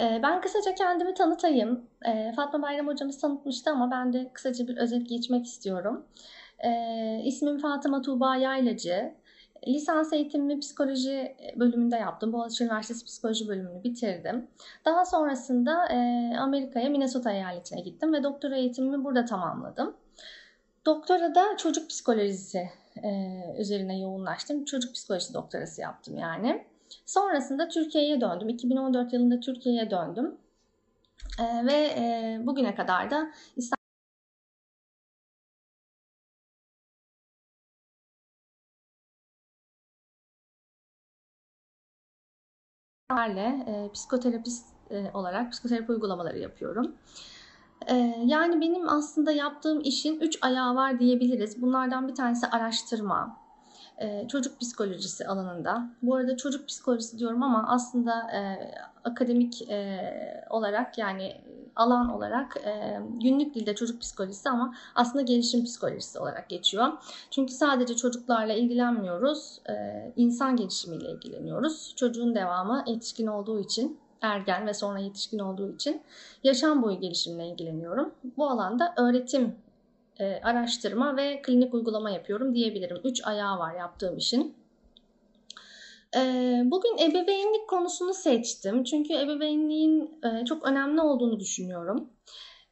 E, ben kısaca kendimi tanıtayım. E, Fatma Bayram hocamız tanıtmıştı ama ben de kısaca bir özet geçmek istiyorum. E, ismim Fatıma Tuğba Yaylacı. Lisans eğitimimi psikoloji bölümünde yaptım. Boğaziçi Üniversitesi psikoloji bölümünü bitirdim. Daha sonrasında e, Amerika'ya, Minnesota eyaletine gittim ve doktora eğitimimi burada tamamladım. Doktora da çocuk psikolojisi e, üzerine yoğunlaştım. Çocuk psikolojisi doktorası yaptım yani. Sonrasında Türkiye'ye döndüm. 2014 yılında Türkiye'ye döndüm. E, ve e, bugüne kadar da İstanbul e, psikoterapist e, olarak psikoterapi uygulamaları yapıyorum. E, yani benim aslında yaptığım işin üç ayağı var diyebiliriz. Bunlardan bir tanesi araştırma, e, çocuk psikolojisi alanında. Bu arada çocuk psikolojisi diyorum ama aslında e, akademik e, olarak yani alan olarak e, günlük dilde çocuk psikolojisi ama aslında gelişim psikolojisi olarak geçiyor. Çünkü sadece çocuklarla ilgilenmiyoruz, e, insan gelişimiyle ilgileniyoruz. Çocuğun devamı yetişkin olduğu için ergen ve sonra yetişkin olduğu için yaşam boyu gelişimle ilgileniyorum. Bu alanda öğretim e, araştırma ve klinik uygulama yapıyorum diyebilirim. Üç ayağı var yaptığım işin. E, bugün ebeveynlik konusunu seçtim. Çünkü ebeveynliğin e, çok önemli olduğunu düşünüyorum.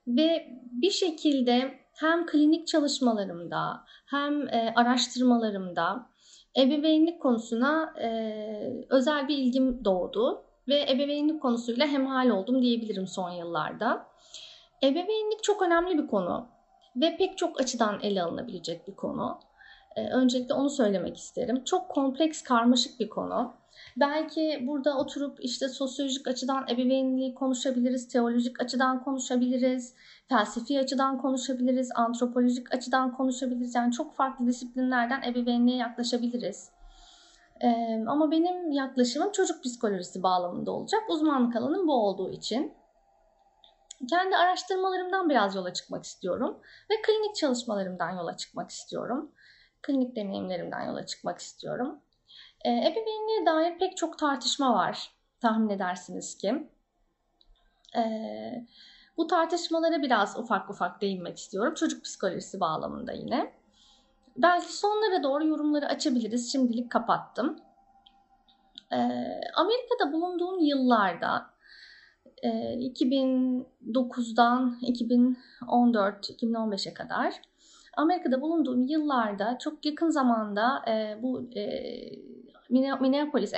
Ve bir şekilde hem klinik çalışmalarımda hem e, araştırmalarımda ebeveynlik konusuna e, özel bir ilgim doğdu. Ve ebeveynlik konusuyla hemhal oldum diyebilirim son yıllarda. Ebeveynlik çok önemli bir konu ve pek çok açıdan ele alınabilecek bir konu. Ee, öncelikle onu söylemek isterim. Çok kompleks, karmaşık bir konu. Belki burada oturup işte sosyolojik açıdan ebeveynliği konuşabiliriz, teolojik açıdan konuşabiliriz, felsefi açıdan konuşabiliriz, antropolojik açıdan konuşabiliriz. Yani çok farklı disiplinlerden ebeveynliğe yaklaşabiliriz. Ee, ama benim yaklaşımım çocuk psikolojisi bağlamında olacak. Uzmanlık alanım bu olduğu için kendi araştırmalarımdan biraz yola çıkmak istiyorum ve klinik çalışmalarımdan yola çıkmak istiyorum. Klinik deneyimlerimden yola çıkmak istiyorum. E, ebeveynliğe dair pek çok tartışma var tahmin edersiniz ki. E, bu tartışmalara biraz ufak ufak değinmek istiyorum. Çocuk psikolojisi bağlamında yine. Belki sonlara doğru yorumları açabiliriz. Şimdilik kapattım. E, Amerika'da bulunduğum yıllarda 2009'dan 2014-2015'e kadar Amerika'da bulunduğum yıllarda çok yakın zamanda e, bu e, Minneapolis,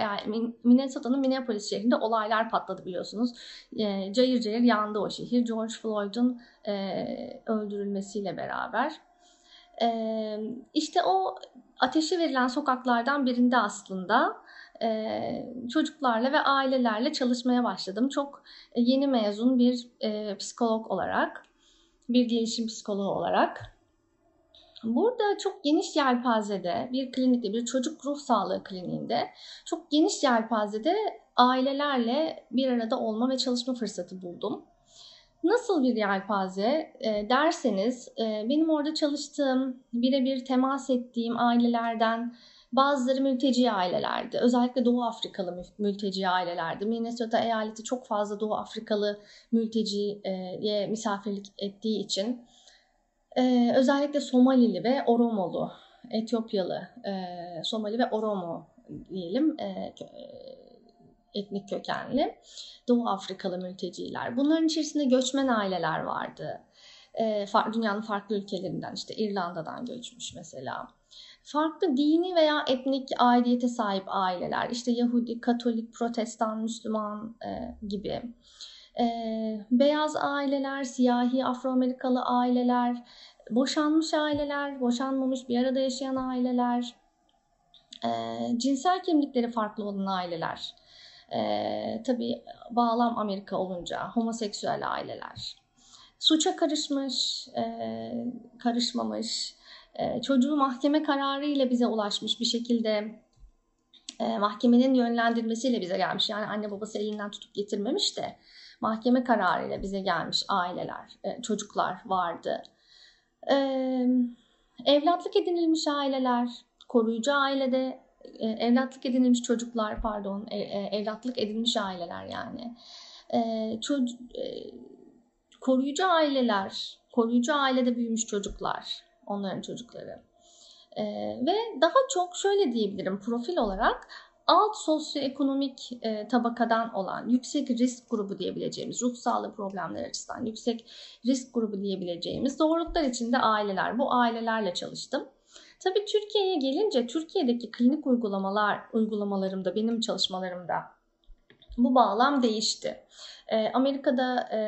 Minnesota'nın Minneapolis şehrinde olaylar patladı biliyorsunuz. E, cayır cayır yandı o şehir. George Floyd'un e, öldürülmesiyle beraber. E, işte o ateşi verilen sokaklardan birinde aslında e, çocuklarla ve ailelerle çalışmaya başladım. Çok e, yeni mezun bir e, psikolog olarak, bir gelişim psikoloğu olarak. Burada çok geniş yelpazede bir klinikte, bir çocuk ruh sağlığı kliniğinde çok geniş yelpazede ailelerle bir arada olma ve çalışma fırsatı buldum. Nasıl bir yelpaze e, derseniz e, benim orada çalıştığım, birebir temas ettiğim ailelerden Bazıları mülteci ailelerdi. Özellikle Doğu Afrikalı mülteci ailelerdi. Minnesota eyaleti çok fazla Doğu Afrikalı mülteciye misafirlik ettiği için e, özellikle Somalili ve Oromolu, Etiyopyalı, e, Somali ve Oromo diyelim e, etnik kökenli Doğu Afrikalı mülteciler. Bunların içerisinde göçmen aileler vardı. Dünyanın farklı ülkelerinden işte İrlanda'dan göçmüş mesela farklı dini veya etnik aidiyete sahip aileler, işte Yahudi, Katolik, Protestan, Müslüman e, gibi. E, beyaz aileler, siyahi, Afro-Amerikalı aileler, boşanmış aileler, boşanmamış bir arada yaşayan aileler, e, cinsel kimlikleri farklı olan aileler. E, tabii bağlam Amerika olunca homoseksüel aileler. Suça karışmış, e, karışmamış, ee, çocuğu mahkeme kararı ile bize ulaşmış bir şekilde e, mahkemenin yönlendirmesiyle bize gelmiş. Yani anne babası elinden tutup getirmemiş de mahkeme kararıyla bize gelmiş aileler, e, çocuklar vardı. E, evlatlık edinilmiş aileler, koruyucu ailede e, evlatlık edinilmiş çocuklar pardon, e, evlatlık edinmiş aileler yani. e, çocuk, e, koruyucu aileler, koruyucu ailede büyümüş çocuklar, onların çocukları. E, ve daha çok şöyle diyebilirim profil olarak alt sosyoekonomik e, tabakadan olan yüksek risk grubu diyebileceğimiz ruh sağlığı problemleri açısından yüksek risk grubu diyebileceğimiz doğrultular içinde aileler. Bu ailelerle çalıştım. Tabii Türkiye'ye gelince Türkiye'deki klinik uygulamalar uygulamalarımda benim çalışmalarımda bu bağlam değişti. E, Amerika'da e,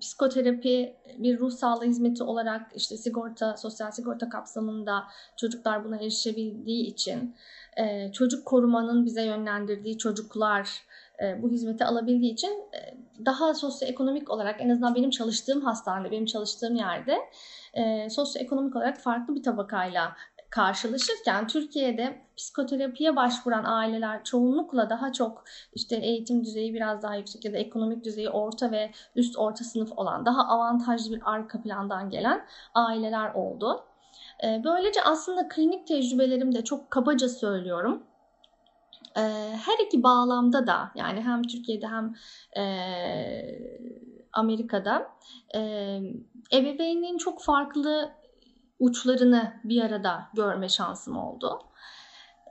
psikoterapi bir ruh sağlığı hizmeti olarak işte sigorta, sosyal sigorta kapsamında çocuklar buna erişebildiği için e, çocuk korumanın bize yönlendirdiği çocuklar e, bu hizmeti alabildiği için e, daha sosyoekonomik olarak en azından benim çalıştığım hastanede, benim çalıştığım yerde sosyoekonomik olarak farklı bir tabakayla karşılaşırken Türkiye'de psikoterapiye başvuran aileler çoğunlukla daha çok işte eğitim düzeyi biraz daha yüksek ya da ekonomik düzeyi orta ve üst orta sınıf olan daha avantajlı bir arka plandan gelen aileler oldu. Ee, böylece aslında klinik tecrübelerim de çok kabaca söylüyorum. Ee, her iki bağlamda da yani hem Türkiye'de hem e, Amerika'da e, çok farklı uçlarını bir arada görme şansım oldu.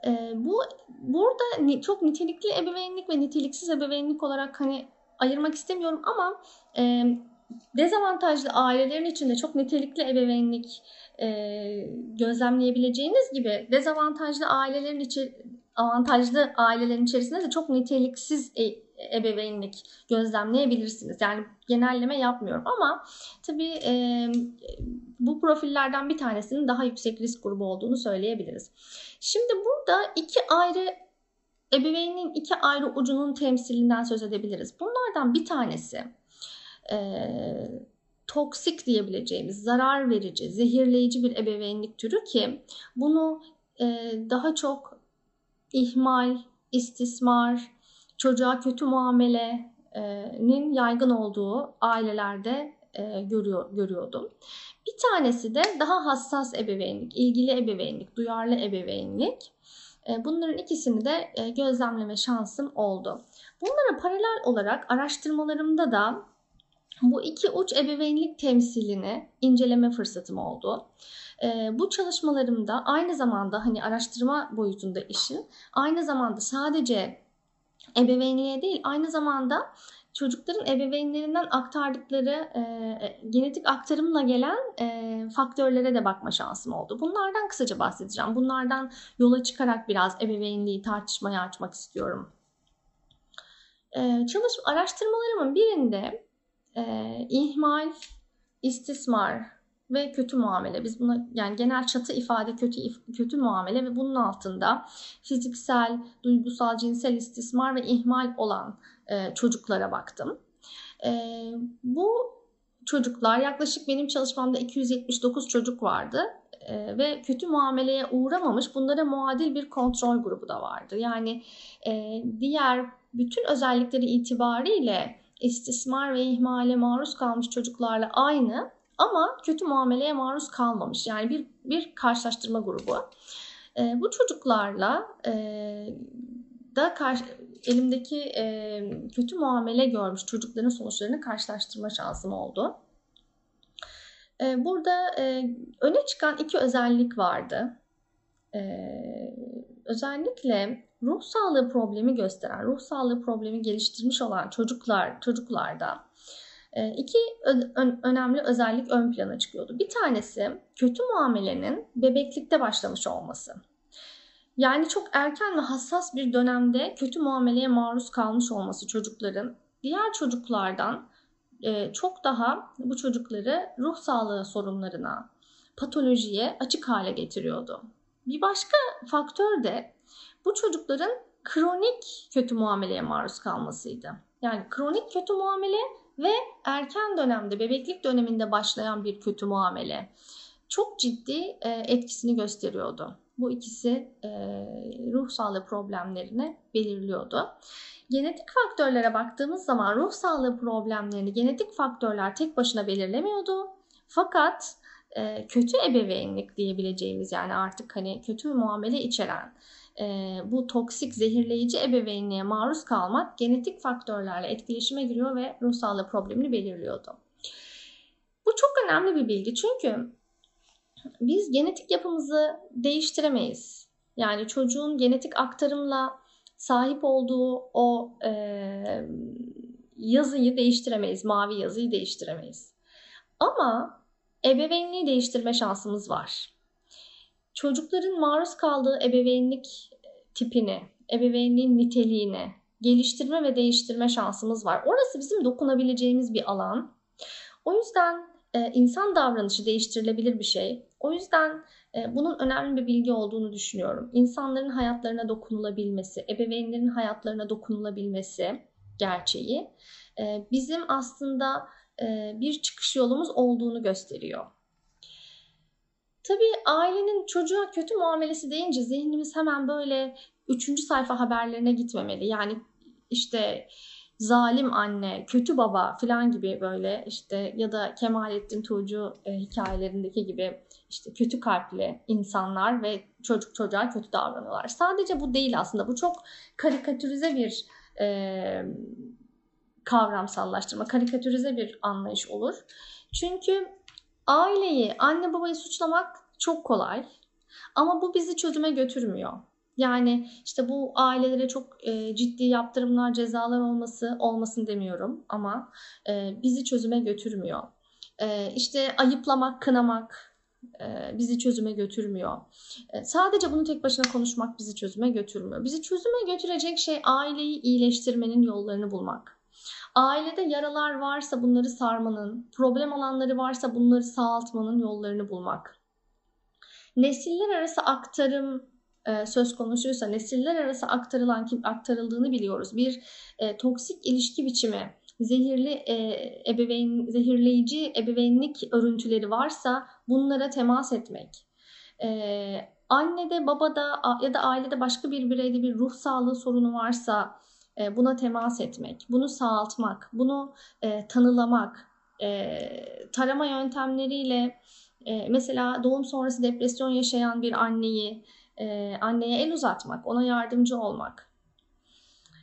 E, bu burada çok nitelikli ebeveynlik ve niteliksiz ebeveynlik olarak hani ayırmak istemiyorum ama e, dezavantajlı ailelerin içinde çok nitelikli ebeveynlik e, gözlemleyebileceğiniz gibi dezavantajlı ailelerin içi avantajlı ailelerin içerisinde de çok niteliksiz e, ebeveynlik gözlemleyebilirsiniz. Yani genelleme yapmıyorum ama tabii e, bu profillerden bir tanesinin daha yüksek risk grubu olduğunu söyleyebiliriz. Şimdi burada iki ayrı ebeveynin iki ayrı ucunun temsilinden söz edebiliriz. Bunlardan bir tanesi e, toksik diyebileceğimiz zarar verici, zehirleyici bir ebeveynlik türü ki bunu e, daha çok ihmal, istismar, çocuğa kötü muamelenin yaygın olduğu ailelerde e, görüyor, görüyordum. Bir tanesi de daha hassas ebeveynlik, ilgili ebeveynlik, duyarlı ebeveynlik. E, bunların ikisini de e, gözlemleme şansım oldu. Bunlara paralel olarak araştırmalarımda da bu iki uç ebeveynlik temsilini inceleme fırsatım oldu. E, bu çalışmalarımda aynı zamanda hani araştırma boyutunda işin aynı zamanda sadece ebeveynliğe değil aynı zamanda çocukların ebeveynlerinden aktardıkları e, e, genetik aktarımla gelen e, faktörlere de bakma şansım oldu. Bunlardan kısaca bahsedeceğim. Bunlardan yola çıkarak biraz ebeveynliği tartışmaya açmak istiyorum. E, çalış araştırmalarımın birinde e, ihmal, istismar ve kötü muamele. Biz buna yani genel çatı ifade kötü kötü muamele ve bunun altında fiziksel, duygusal, cinsel istismar ve ihmal olan e, çocuklara baktım. E, bu çocuklar yaklaşık benim çalışmamda 279 çocuk vardı e, ve kötü muameleye uğramamış bunlara muadil bir kontrol grubu da vardı. Yani e, diğer bütün özellikleri itibariyle istismar ve ihmale maruz kalmış çocuklarla aynı ama kötü muameleye maruz kalmamış. Yani bir, bir karşılaştırma grubu. E, bu çocuklarla e, da karşı, elimdeki e, kötü muamele görmüş çocukların sonuçlarını karşılaştırma şansım oldu. E, burada e, öne çıkan iki özellik vardı. E, özellikle ruh sağlığı problemi gösteren, ruh sağlığı problemi geliştirmiş olan çocuklar çocuklarda iki önemli özellik ön plana çıkıyordu. Bir tanesi kötü muamelenin bebeklikte başlamış olması. Yani çok erken ve hassas bir dönemde kötü muameleye maruz kalmış olması çocukların diğer çocuklardan e, çok daha bu çocukları ruh sağlığı sorunlarına, patolojiye açık hale getiriyordu. Bir başka faktör de bu çocukların kronik kötü muameleye maruz kalmasıydı. Yani kronik kötü muamele ve erken dönemde bebeklik döneminde başlayan bir kötü muamele çok ciddi e, etkisini gösteriyordu. Bu ikisi e, ruh sağlığı problemlerini belirliyordu. Genetik faktörlere baktığımız zaman ruh sağlığı problemlerini genetik faktörler tek başına belirlemiyordu. Fakat e, kötü ebeveynlik diyebileceğimiz yani artık hani kötü muamele içeren e, bu toksik zehirleyici ebeveynliğe maruz kalmak genetik faktörlerle etkileşime giriyor ve ruh sağlığı problemini belirliyordu. Bu çok önemli bir bilgi çünkü biz genetik yapımızı değiştiremeyiz. Yani çocuğun genetik aktarımla sahip olduğu o e, yazıyı değiştiremeyiz, mavi yazıyı değiştiremeyiz. Ama ebeveynliği değiştirme şansımız var. Çocukların maruz kaldığı ebeveynlik tipini, ebeveynliğin niteliğini geliştirme ve değiştirme şansımız var. Orası bizim dokunabileceğimiz bir alan. O yüzden e, insan davranışı değiştirilebilir bir şey. O yüzden e, bunun önemli bir bilgi olduğunu düşünüyorum. İnsanların hayatlarına dokunulabilmesi, ebeveynlerin hayatlarına dokunulabilmesi gerçeği e, bizim aslında e, bir çıkış yolumuz olduğunu gösteriyor. Tabii ailenin çocuğa kötü muamelesi deyince zihnimiz hemen böyle üçüncü sayfa haberlerine gitmemeli. Yani işte zalim anne, kötü baba falan gibi böyle işte ya da Kemalettin Tuğcu e, hikayelerindeki gibi işte kötü kalpli insanlar ve çocuk çocuğa kötü davranıyorlar. Sadece bu değil aslında. Bu çok karikatürize bir e, kavramsallaştırma, karikatürize bir anlayış olur. Çünkü aileyi, anne babayı suçlamak çok kolay. Ama bu bizi çözüme götürmüyor. Yani işte bu ailelere çok e, ciddi yaptırımlar, cezalar olması olmasın demiyorum ama e, bizi çözüme götürmüyor. E, işte ayıplamak, kınamak e, bizi çözüme götürmüyor. E, sadece bunu tek başına konuşmak bizi çözüme götürmüyor. Bizi çözüme götürecek şey aileyi iyileştirmenin yollarını bulmak. Ailede yaralar varsa bunları sarmanın, problem alanları varsa bunları sağaltmanın yollarını bulmak. Nesiller arası aktarım e, söz konusuysa nesiller arası aktarılan kim aktarıldığını biliyoruz. Bir e, toksik ilişki biçimi, zehirli e, ebeveyn zehirleyici ebeveynlik örüntüleri varsa bunlara temas etmek. E, annede, babada ya da ailede başka bir bireyde bir ruh sağlığı sorunu varsa e, buna temas etmek, bunu sağaltmak, bunu e, tanılamak, e, tarama yöntemleriyle e, mesela doğum sonrası depresyon yaşayan bir anneyi e, anneye el uzatmak, ona yardımcı olmak.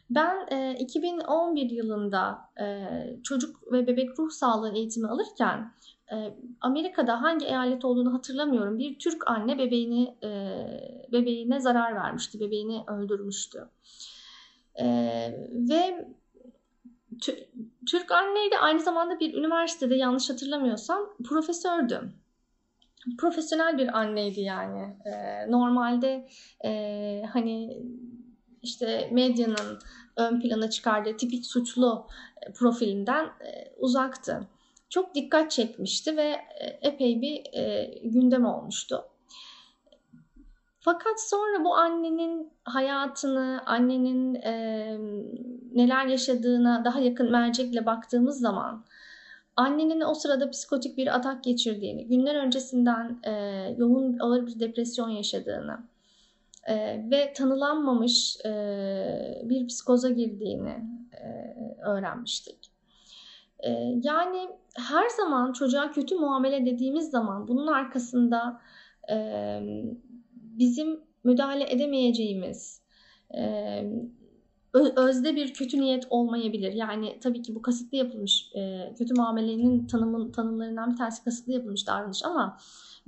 Ben e, 2011 yılında e, çocuk ve bebek ruh sağlığı eğitimi alırken e, Amerika'da hangi eyalet olduğunu hatırlamıyorum. Bir Türk anne bebeğini e, bebeğine zarar vermişti, bebeğini öldürmüştü. Ve Türk anneydi aynı zamanda bir üniversitede yanlış hatırlamıyorsam profesördü profesyonel bir anneydi yani. E, normalde e, hani işte medyanın ön plana çıkardığı tipik suçlu e, profilinden e, uzaktı. Çok dikkat çekmişti ve e, epey bir e, gündem olmuştu. Fakat sonra bu annenin hayatını, annenin e, neler yaşadığına daha yakın mercekle baktığımız zaman annenin o sırada psikotik bir atak geçirdiğini, günler öncesinden e, yoğun ağır bir depresyon yaşadığını e, ve tanılanmamış e, bir psikoza girdiğini e, öğrenmiştik. E, yani her zaman çocuğa kötü muamele dediğimiz zaman bunun arkasında e, bizim müdahale edemeyeceğimiz, e, özde bir kötü niyet olmayabilir. Yani tabii ki bu kasıtlı yapılmış e, kötü muamelenin tanımın, tanımlarından bir tanesi kasıtlı yapılmış davranış ama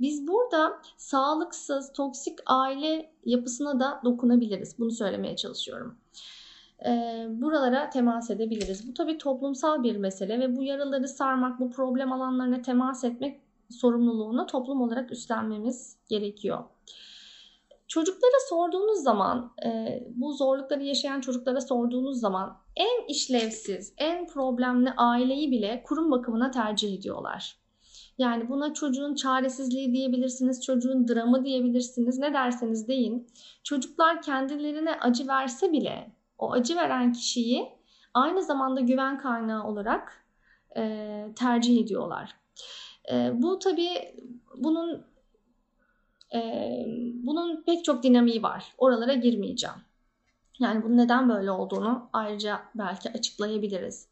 biz burada sağlıksız, toksik aile yapısına da dokunabiliriz. Bunu söylemeye çalışıyorum. E, buralara temas edebiliriz. Bu tabii toplumsal bir mesele ve bu yaraları sarmak, bu problem alanlarına temas etmek sorumluluğunu toplum olarak üstlenmemiz gerekiyor. Çocuklara sorduğunuz zaman, e, bu zorlukları yaşayan çocuklara sorduğunuz zaman en işlevsiz, en problemli aileyi bile kurum bakımına tercih ediyorlar. Yani buna çocuğun çaresizliği diyebilirsiniz, çocuğun dramı diyebilirsiniz, ne derseniz deyin. Çocuklar kendilerine acı verse bile o acı veren kişiyi aynı zamanda güven kaynağı olarak e, tercih ediyorlar. E, bu tabii bunun ee, bunun pek çok dinamiği var. Oralara girmeyeceğim. Yani bunun neden böyle olduğunu ayrıca belki açıklayabiliriz.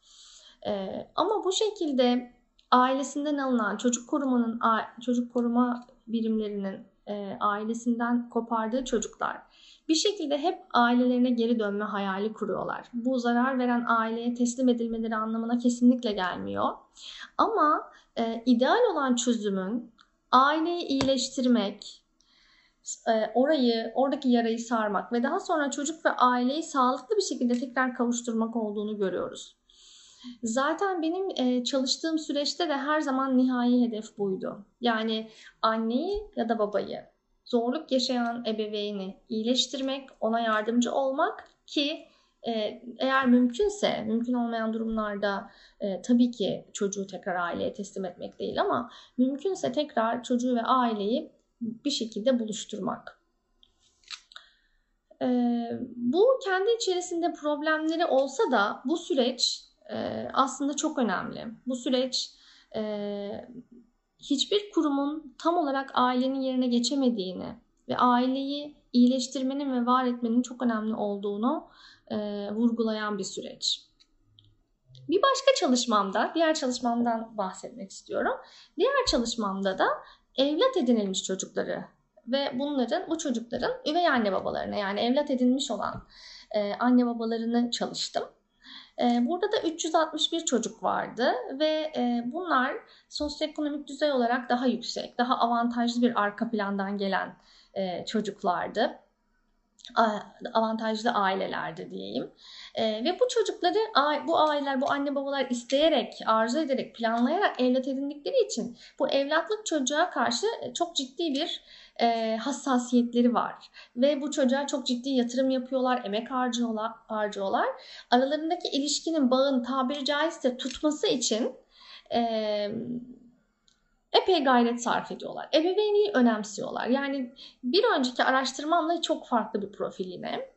Ee, ama bu şekilde ailesinden alınan çocuk korumanın çocuk koruma birimlerinin e, ailesinden kopardığı çocuklar bir şekilde hep ailelerine geri dönme hayali kuruyorlar. Bu zarar veren aileye teslim edilmeleri anlamına kesinlikle gelmiyor. Ama e, ideal olan çözümün aileyi iyileştirmek, e, orayı, oradaki yarayı sarmak ve daha sonra çocuk ve aileyi sağlıklı bir şekilde tekrar kavuşturmak olduğunu görüyoruz. Zaten benim e, çalıştığım süreçte de her zaman nihai hedef buydu. Yani anneyi ya da babayı, zorluk yaşayan ebeveyni iyileştirmek, ona yardımcı olmak ki e, eğer mümkünse, mümkün olmayan durumlarda e, tabii ki çocuğu tekrar aileye teslim etmek değil ama mümkünse tekrar çocuğu ve aileyi bir şekilde buluşturmak. E, bu kendi içerisinde problemleri olsa da bu süreç e, aslında çok önemli. Bu süreç e, hiçbir kurumun tam olarak ailenin yerine geçemediğini ve aileyi iyileştirmenin ve var etmenin çok önemli olduğunu e, vurgulayan bir süreç. Bir başka çalışmamda, diğer çalışmamdan bahsetmek istiyorum. Diğer çalışmamda da evlat edinilmiş çocukları ve bunların, bu çocukların üvey anne babalarına yani evlat edinmiş olan e, anne babalarını çalıştım. E, burada da 361 çocuk vardı ve e, bunlar sosyoekonomik düzey olarak daha yüksek, daha avantajlı bir arka plandan gelen e, çocuklardı avantajlı ailelerdi diyeyim. E, ve bu çocukları bu aileler, bu anne babalar isteyerek, arzu ederek, planlayarak evlat edindikleri için bu evlatlık çocuğa karşı çok ciddi bir e, hassasiyetleri var. Ve bu çocuğa çok ciddi yatırım yapıyorlar, emek harcıyorlar. harcıyorlar. Aralarındaki ilişkinin, bağın tabiri caizse tutması için e, epey gayret sarf ediyorlar. Ebeveynliği önemsiyorlar. Yani bir önceki araştırmamla çok farklı bir profil yine.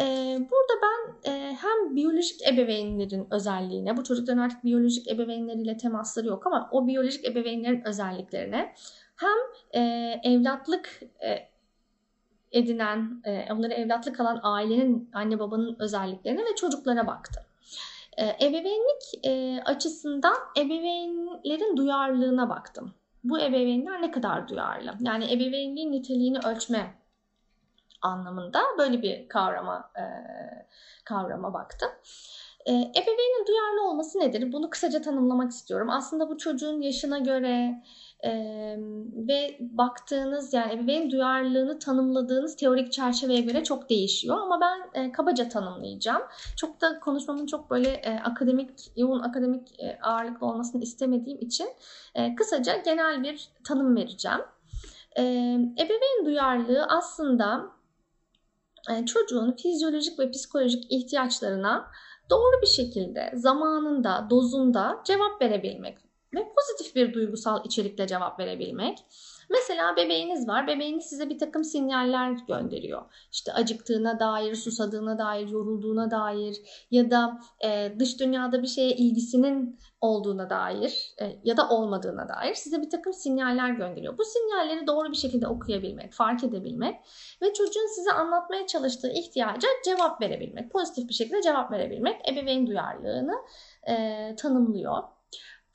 Ee, burada ben e, hem biyolojik ebeveynlerin özelliğine, bu çocukların artık biyolojik ebeveynleriyle temasları yok ama o biyolojik ebeveynlerin özelliklerine hem e, evlatlık e, edinen, onları evlatlık alan ailenin, anne babanın özelliklerine ve çocuklara baktım. Ee, ebeveynlik e, açısından ebeveynlerin duyarlılığına baktım. Bu ebeveynler ne kadar duyarlı? Yani ebeveynliğin niteliğini ölçme anlamında böyle bir kavrama e, kavrama baktım. E, ebeveynin duyarlı olması nedir? Bunu kısaca tanımlamak istiyorum. Aslında bu çocuğun yaşına göre, e, ve baktığınız yani ebeveyn duyarlılığını tanımladığınız teorik çerçeveye göre çok değişiyor ama ben e, kabaca tanımlayacağım. Çok da konuşmamın çok böyle e, akademik, yoğun akademik e, ağırlıklı olmasını istemediğim için e, kısaca genel bir tanım vereceğim. E, ebeveyn duyarlılığı aslında e, çocuğun fizyolojik ve psikolojik ihtiyaçlarına doğru bir şekilde zamanında, dozunda cevap verebilmek ve pozitif bir duygusal içerikle cevap verebilmek. Mesela bebeğiniz var. Bebeğiniz size bir takım sinyaller gönderiyor. İşte acıktığına dair, susadığına dair, yorulduğuna dair ya da e, dış dünyada bir şeye ilgisinin olduğuna dair e, ya da olmadığına dair size bir takım sinyaller gönderiyor. Bu sinyalleri doğru bir şekilde okuyabilmek, fark edebilmek ve çocuğun size anlatmaya çalıştığı ihtiyaca cevap verebilmek, pozitif bir şekilde cevap verebilmek ebeveyn duyarlılığını e, tanımlıyor.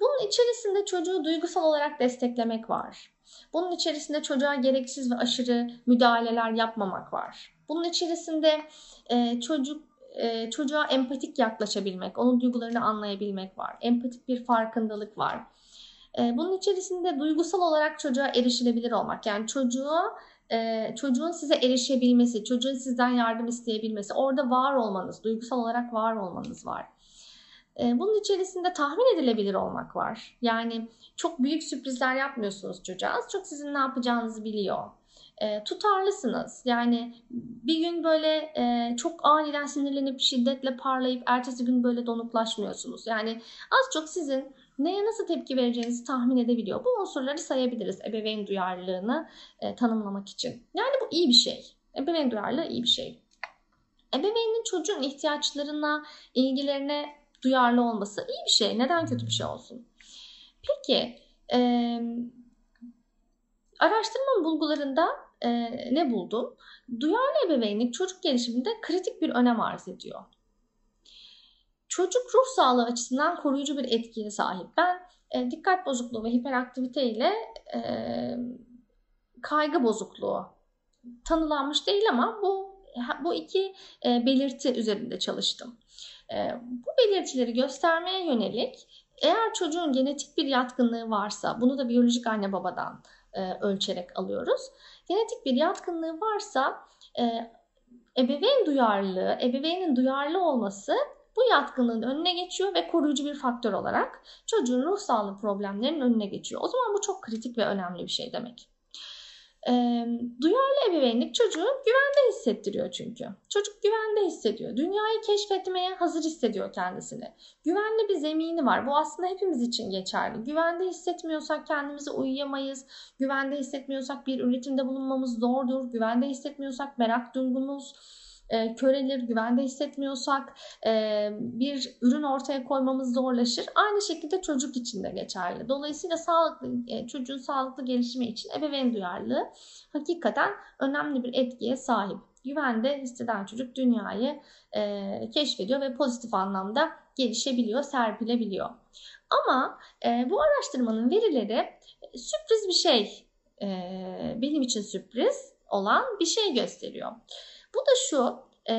Bunun içerisinde çocuğu duygusal olarak desteklemek var. Bunun içerisinde çocuğa gereksiz ve aşırı müdahaleler yapmamak var. Bunun içerisinde e, çocuk e, çocuğa empatik yaklaşabilmek, onun duygularını anlayabilmek var. Empatik bir farkındalık var. E, bunun içerisinde duygusal olarak çocuğa erişilebilir olmak. Yani çocuğa e, çocuğun size erişebilmesi, çocuğun sizden yardım isteyebilmesi, orada var olmanız, duygusal olarak var olmanız var. Ee, bunun içerisinde tahmin edilebilir olmak var. Yani çok büyük sürprizler yapmıyorsunuz çocuğa. Az çok sizin ne yapacağınızı biliyor. E, tutarlısınız. Yani bir gün böyle e, çok aniden sinirlenip şiddetle parlayıp ertesi gün böyle donuklaşmıyorsunuz. Yani az çok sizin neye nasıl tepki vereceğinizi tahmin edebiliyor. Bu unsurları sayabiliriz ebeveyn duyarlılığını e, tanımlamak için. Yani bu iyi bir şey. Ebeveyn duyarlılığı iyi bir şey. Ebeveynin çocuğun ihtiyaçlarına, ilgilerine duyarlı olması iyi bir şey. Neden kötü bir şey olsun? Peki e, araştırma bulgularında e, ne buldum? Duyarlı ebeveynlik çocuk gelişiminde kritik bir önem arz ediyor. Çocuk ruh sağlığı açısından koruyucu bir etkiye sahip. Ben e, dikkat bozukluğu ve hiperaktivite ile e, kaygı bozukluğu tanılanmış değil ama bu bu iki e, belirti üzerinde çalıştım. E, bu belirtileri göstermeye yönelik eğer çocuğun genetik bir yatkınlığı varsa, bunu da biyolojik anne babadan e, ölçerek alıyoruz. Genetik bir yatkınlığı varsa e, ebeveyn duyarlılığı, ebeveynin duyarlı olması bu yatkınlığın önüne geçiyor ve koruyucu bir faktör olarak çocuğun ruh sağlığı problemlerinin önüne geçiyor. O zaman bu çok kritik ve önemli bir şey demek. E, duyarlı ebeveynlik çocuğu güvende hissettiriyor çünkü. Çocuk güvende hissediyor. Dünyayı keşfetmeye hazır hissediyor kendisini. Güvenli bir zemini var. Bu aslında hepimiz için geçerli. Güvende hissetmiyorsak kendimizi uyuyamayız. Güvende hissetmiyorsak bir üretimde bulunmamız zordur. Güvende hissetmiyorsak merak duygumuz e, körelir, güvende hissetmiyorsak e, bir ürün ortaya koymamız zorlaşır. Aynı şekilde çocuk için de geçerli. Dolayısıyla sağlıklı e, çocuğun sağlıklı gelişimi için ebeveyn duyarlılığı hakikaten önemli bir etkiye sahip. Güvende hisseden çocuk dünyayı e, keşfediyor ve pozitif anlamda gelişebiliyor, serpilebiliyor. Ama e, bu araştırmanın verileri sürpriz bir şey, e, benim için sürpriz olan bir şey gösteriyor. Bu da şu, e,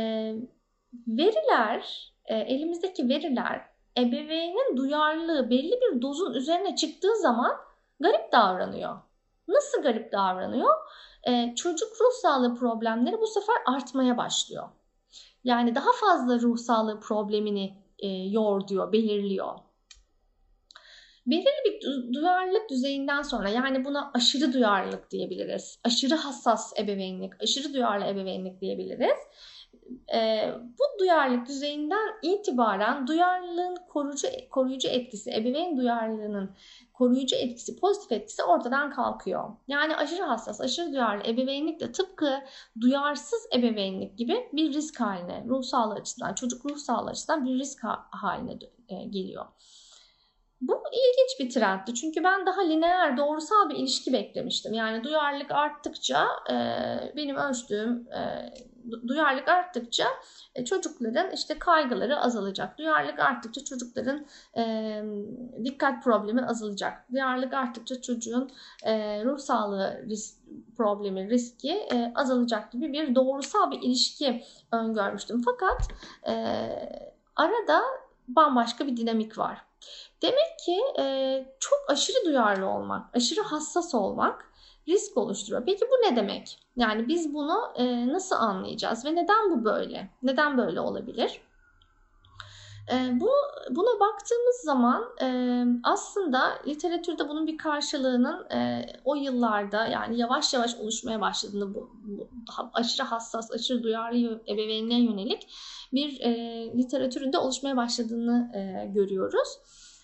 veriler, e, elimizdeki veriler ebeveynin duyarlılığı belli bir dozun üzerine çıktığı zaman garip davranıyor. Nasıl garip davranıyor? E, çocuk ruh sağlığı problemleri bu sefer artmaya başlıyor. Yani daha fazla ruh sağlığı problemini e, diyor, belirliyor. Belirli bir duyarlılık düzeyinden sonra yani buna aşırı duyarlılık diyebiliriz. Aşırı hassas ebeveynlik, aşırı duyarlı ebeveynlik diyebiliriz. E, bu duyarlılık düzeyinden itibaren duyarlılığın koruyucu, koruyucu etkisi, ebeveyn duyarlılığının koruyucu etkisi, pozitif etkisi ortadan kalkıyor. Yani aşırı hassas, aşırı duyarlı ebeveynlik de tıpkı duyarsız ebeveynlik gibi bir risk haline, ruh sağlığı açısından, çocuk ruh sağlığı açısından bir risk haline e, geliyor. Bu ilginç bir trendti. Çünkü ben daha lineer, doğrusal bir ilişki beklemiştim. Yani duyarlılık arttıkça e, benim ölçtüğüm e, duyarlılık arttıkça e, çocukların işte kaygıları azalacak. Duyarlılık arttıkça çocukların e, dikkat problemi azalacak. Duyarlılık arttıkça çocuğun e, ruh sağlığı risk, problemi, riski e, azalacak gibi bir doğrusal bir ilişki öngörmüştüm. Fakat e, arada bambaşka bir dinamik var. Demek ki e, çok aşırı duyarlı olmak, aşırı hassas olmak risk oluşturuyor. Peki bu ne demek? Yani biz bunu e, nasıl anlayacağız ve neden bu böyle? Neden böyle olabilir? E, bu buna baktığımız zaman e, aslında literatürde bunun bir karşılığının e, o yıllarda yani yavaş yavaş oluşmaya başladığını bu, bu aşırı hassas, aşırı duyarlı ebeveynliğe yönelik bir e, literatüründe oluşmaya başladığını e, görüyoruz.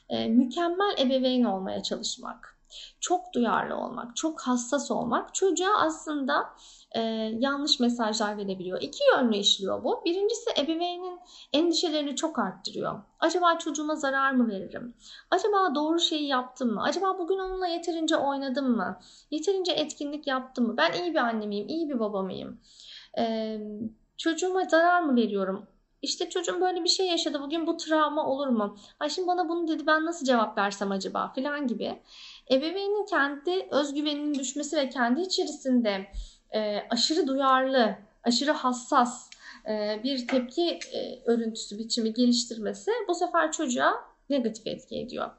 E, mükemmel ebeveyn olmaya çalışmak çok duyarlı olmak, çok hassas olmak çocuğa aslında e, yanlış mesajlar verebiliyor. İki yönlü işliyor bu. Birincisi ebeveynin endişelerini çok arttırıyor. Acaba çocuğuma zarar mı veririm? Acaba doğru şeyi yaptım mı? Acaba bugün onunla yeterince oynadım mı? Yeterince etkinlik yaptım mı? Ben iyi bir anne miyim? İyi bir baba mıyım? E, çocuğuma zarar mı veriyorum? İşte çocuğum böyle bir şey yaşadı bugün bu travma olur mu? Ay şimdi bana bunu dedi ben nasıl cevap versem acaba filan gibi. Ebeveynin kendi özgüveninin düşmesi ve kendi içerisinde e, aşırı duyarlı, aşırı hassas e, bir tepki e, örüntüsü biçimi geliştirmesi bu sefer çocuğa negatif etki ediyor.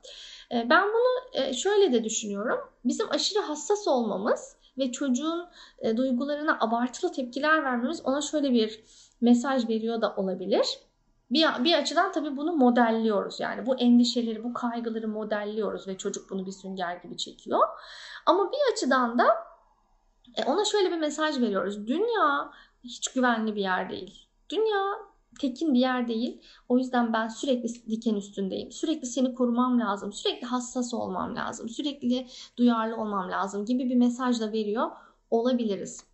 E, ben bunu e, şöyle de düşünüyorum. Bizim aşırı hassas olmamız ve çocuğun e, duygularına abartılı tepkiler vermemiz ona şöyle bir mesaj veriyor da olabilir. Bir, bir açıdan tabii bunu modelliyoruz. Yani bu endişeleri, bu kaygıları modelliyoruz ve çocuk bunu bir sünger gibi çekiyor. Ama bir açıdan da e, ona şöyle bir mesaj veriyoruz. Dünya hiç güvenli bir yer değil. Dünya tekin bir yer değil. O yüzden ben sürekli diken üstündeyim. Sürekli seni korumam lazım. Sürekli hassas olmam lazım. Sürekli duyarlı olmam lazım gibi bir mesaj da veriyor olabiliriz.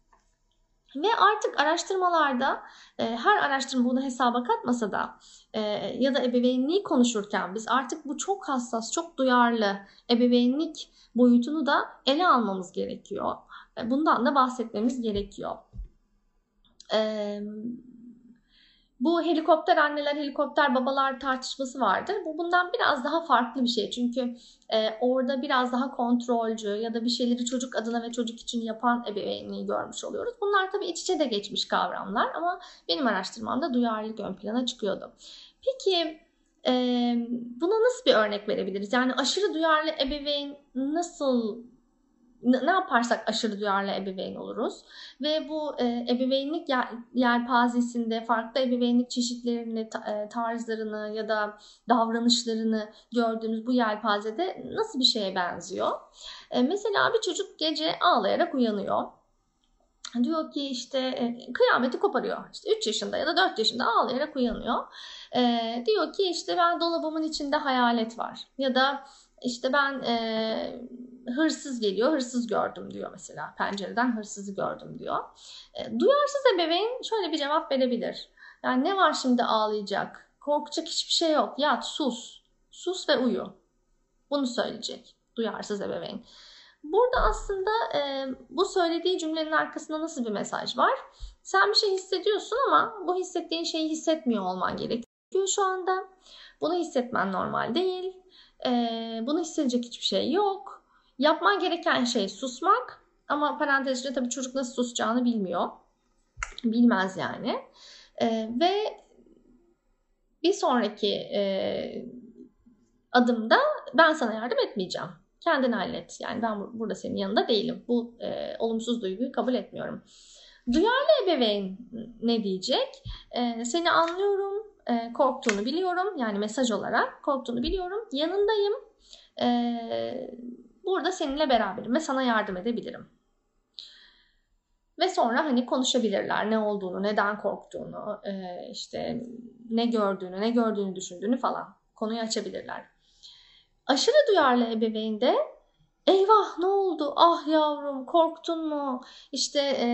Ve artık araştırmalarda e, her araştırma bunu hesaba katmasa da e, ya da ebeveynliği konuşurken biz artık bu çok hassas, çok duyarlı ebeveynlik boyutunu da ele almamız gerekiyor. Bundan da bahsetmemiz gerekiyor. Bu helikopter anneler, helikopter babalar tartışması vardır. Bu bundan biraz daha farklı bir şey. Çünkü orada biraz daha kontrolcü ya da bir şeyleri çocuk adına ve çocuk için yapan ebeveynliği görmüş oluyoruz. Bunlar tabii iç içe de geçmiş kavramlar ama benim araştırmamda duyarlılık ön plana çıkıyordu. Peki e, buna nasıl bir örnek verebiliriz? Yani aşırı duyarlı ebeveyn nasıl ne yaparsak aşırı duyarlı ebeveyn oluruz. Ve bu e, ebeveynlik yelpazesinde farklı ebeveynlik çeşitlerini, e, tarzlarını ya da davranışlarını gördüğümüz bu yelpazede nasıl bir şeye benziyor? E, mesela bir çocuk gece ağlayarak uyanıyor. Diyor ki işte e, kıyameti koparıyor. İşte 3 yaşında ya da 4 yaşında ağlayarak uyanıyor. E, diyor ki işte ben dolabımın içinde hayalet var. Ya da işte ben e, hırsız geliyor, hırsız gördüm diyor mesela. Pencereden hırsızı gördüm diyor. E, duyarsız ebeveyn şöyle bir cevap verebilir. Yani ne var şimdi ağlayacak? Korkacak hiçbir şey yok. Yat, sus. Sus ve uyu. Bunu söyleyecek duyarsız ebeveyn. Burada aslında e, bu söylediği cümlenin arkasında nasıl bir mesaj var? Sen bir şey hissediyorsun ama bu hissettiğin şeyi hissetmiyor olman gerekiyor şu anda. Bunu hissetmen normal değil. E, bunu hissedecek hiçbir şey yok. Yapman gereken şey susmak. Ama parantez içinde tabii çocuk nasıl susacağını bilmiyor. Bilmez yani. E, ve bir sonraki e, adımda ben sana yardım etmeyeceğim. Kendin hallet. Yani ben burada senin yanında değilim. Bu e, olumsuz duyguyu kabul etmiyorum. Duyarlı ebeveyn ne diyecek? E, seni anlıyorum, e, korktuğunu biliyorum. Yani mesaj olarak korktuğunu biliyorum. Yanındayım. E, burada seninle beraberim ve sana yardım edebilirim. Ve sonra hani konuşabilirler ne olduğunu, neden korktuğunu, e, işte ne gördüğünü, ne gördüğünü düşündüğünü falan konuyu açabilirler. Aşırı duyarlı ebeveyn de eyvah ne oldu, ah yavrum korktun mu, işte e,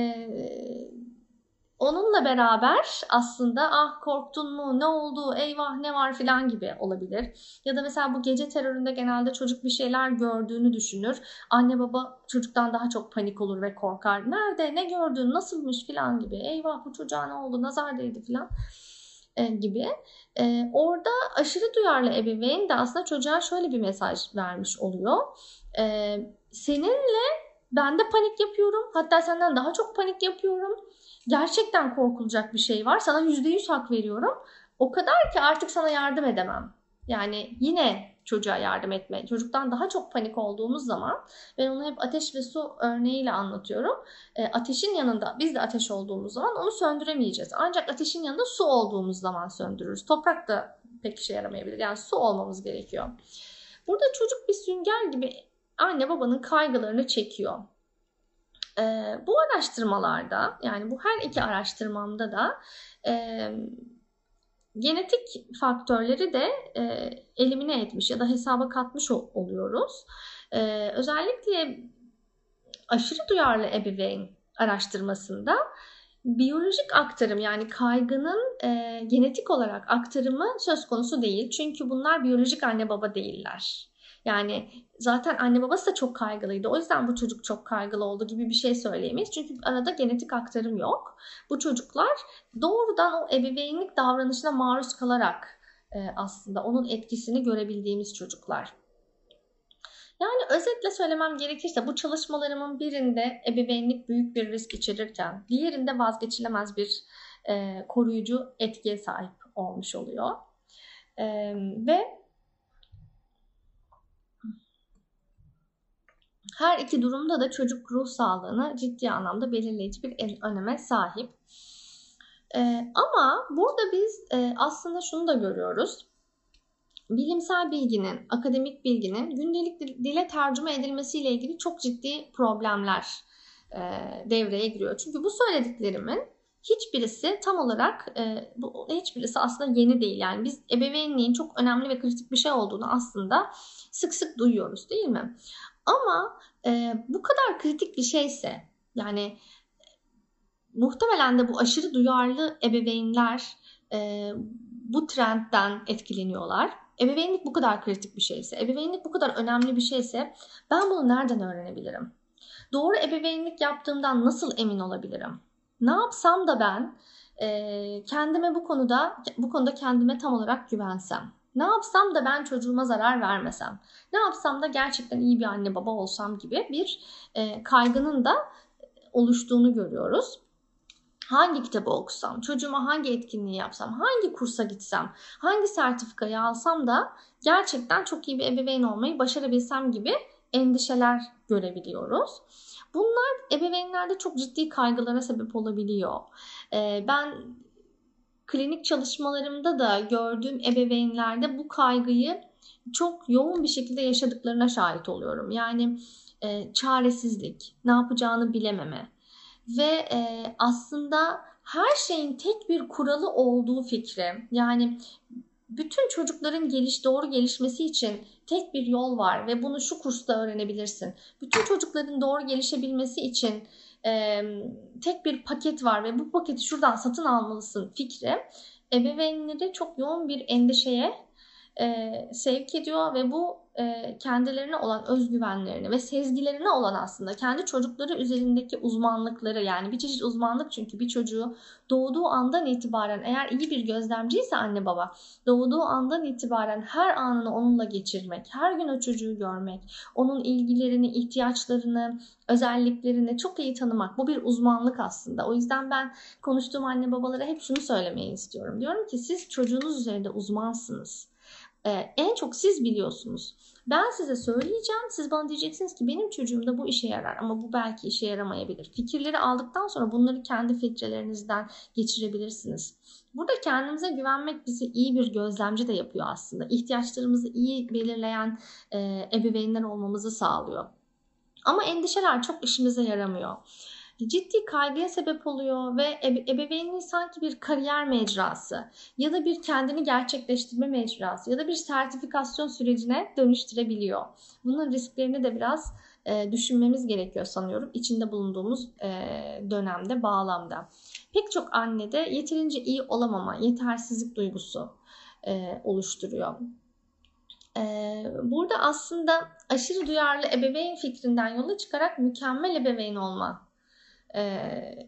onunla beraber aslında ah korktun mu ne oldu eyvah ne var filan gibi olabilir. Ya da mesela bu gece teröründe genelde çocuk bir şeyler gördüğünü düşünür. Anne baba çocuktan daha çok panik olur ve korkar. Nerede ne gördün nasılmış filan gibi. Eyvah bu çocuğa ne oldu nazar değdi filan e, gibi. E, orada aşırı duyarlı ebeveyn de aslında çocuğa şöyle bir mesaj vermiş oluyor. E, seninle ben de panik yapıyorum. Hatta senden daha çok panik yapıyorum gerçekten korkulacak bir şey var. Sana %100 hak veriyorum. O kadar ki artık sana yardım edemem. Yani yine çocuğa yardım etme. Çocuktan daha çok panik olduğumuz zaman ben onu hep ateş ve su örneğiyle anlatıyorum. E, ateşin yanında biz de ateş olduğumuz zaman onu söndüremeyeceğiz. Ancak ateşin yanında su olduğumuz zaman söndürürüz. Toprak da pek işe yaramayabilir. Yani su olmamız gerekiyor. Burada çocuk bir sünger gibi anne babanın kaygılarını çekiyor. E, bu araştırmalarda yani bu her iki araştırmamda da e, genetik faktörleri de e, elimine etmiş ya da hesaba katmış oluyoruz. E, özellikle aşırı duyarlı ebeveyn araştırmasında biyolojik aktarım yani kaygının e, genetik olarak aktarımı söz konusu değil. Çünkü bunlar biyolojik anne baba değiller. Yani zaten anne babası da çok kaygılıydı. O yüzden bu çocuk çok kaygılı oldu gibi bir şey söyleyemeyiz. Çünkü arada genetik aktarım yok. Bu çocuklar doğrudan o ebeveynlik davranışına maruz kalarak e, aslında onun etkisini görebildiğimiz çocuklar. Yani özetle söylemem gerekirse bu çalışmalarımın birinde ebeveynlik büyük bir risk içerirken diğerinde vazgeçilemez bir e, koruyucu etkiye sahip olmuş oluyor. E, ve Her iki durumda da çocuk ruh sağlığını ciddi anlamda belirleyici bir öneme sahip. Ee, ama burada biz e, aslında şunu da görüyoruz. Bilimsel bilginin, akademik bilginin gündelik dile tercüme edilmesiyle ilgili çok ciddi problemler e, devreye giriyor. Çünkü bu söylediklerimin hiçbirisi tam olarak e, bu hiçbirisi aslında yeni değil. Yani biz ebeveynliğin çok önemli ve kritik bir şey olduğunu aslında sık sık duyuyoruz değil mi? Ama e, bu kadar kritik bir şeyse yani muhtemelen de bu aşırı duyarlı ebeveynler e, bu trendden etkileniyorlar. Ebeveynlik bu kadar kritik bir şeyse, ebeveynlik bu kadar önemli bir şeyse ben bunu nereden öğrenebilirim? Doğru ebeveynlik yaptığımdan nasıl emin olabilirim? Ne yapsam da ben e, kendime bu konuda bu konuda kendime tam olarak güvensem. Ne yapsam da ben çocuğuma zarar vermesem. Ne yapsam da gerçekten iyi bir anne baba olsam gibi bir e, kaygının da oluştuğunu görüyoruz. Hangi kitabı okusam, çocuğuma hangi etkinliği yapsam, hangi kursa gitsem, hangi sertifikayı alsam da gerçekten çok iyi bir ebeveyn olmayı başarabilsem gibi endişeler görebiliyoruz. Bunlar ebeveynlerde çok ciddi kaygılara sebep olabiliyor. Ee, ben klinik çalışmalarımda da gördüğüm ebeveynlerde bu kaygıyı çok yoğun bir şekilde yaşadıklarına şahit oluyorum. Yani e, çaresizlik, ne yapacağını bilememe ve e, aslında her şeyin tek bir kuralı olduğu fikri. Yani bütün çocukların geliş doğru gelişmesi için tek bir yol var ve bunu şu kursta öğrenebilirsin. Bütün çocukların doğru gelişebilmesi için e, tek bir paket var ve bu paketi şuradan satın almalısın fikri. Ebeveynleri çok yoğun bir endişeye e, sevk ediyor ve bu e, kendilerine olan özgüvenlerini ve sezgilerine olan aslında kendi çocukları üzerindeki uzmanlıkları yani bir çeşit uzmanlık çünkü bir çocuğu doğduğu andan itibaren eğer iyi bir gözlemciyse anne baba doğduğu andan itibaren her anını onunla geçirmek, her gün o çocuğu görmek, onun ilgilerini, ihtiyaçlarını, özelliklerini çok iyi tanımak bu bir uzmanlık aslında. O yüzden ben konuştuğum anne babalara hep şunu söylemeyi istiyorum. Diyorum ki siz çocuğunuz üzerinde uzmansınız ee, en çok siz biliyorsunuz. Ben size söyleyeceğim. Siz bana diyeceksiniz ki benim çocuğumda bu işe yarar ama bu belki işe yaramayabilir. Fikirleri aldıktan sonra bunları kendi filtrelerinizden geçirebilirsiniz. Burada kendimize güvenmek bizi iyi bir gözlemci de yapıyor aslında. İhtiyaçlarımızı iyi belirleyen e, ebeveynler olmamızı sağlıyor. Ama endişeler çok işimize yaramıyor ciddi kaygıya sebep oluyor ve ebe- sanki bir kariyer mecrası ya da bir kendini gerçekleştirme mecrası ya da bir sertifikasyon sürecine dönüştürebiliyor. Bunun risklerini de biraz e, düşünmemiz gerekiyor sanıyorum içinde bulunduğumuz e, dönemde, bağlamda. Pek çok annede yeterince iyi olamama, yetersizlik duygusu e, oluşturuyor. Burada aslında aşırı duyarlı ebeveyn fikrinden yola çıkarak mükemmel ebeveyn olma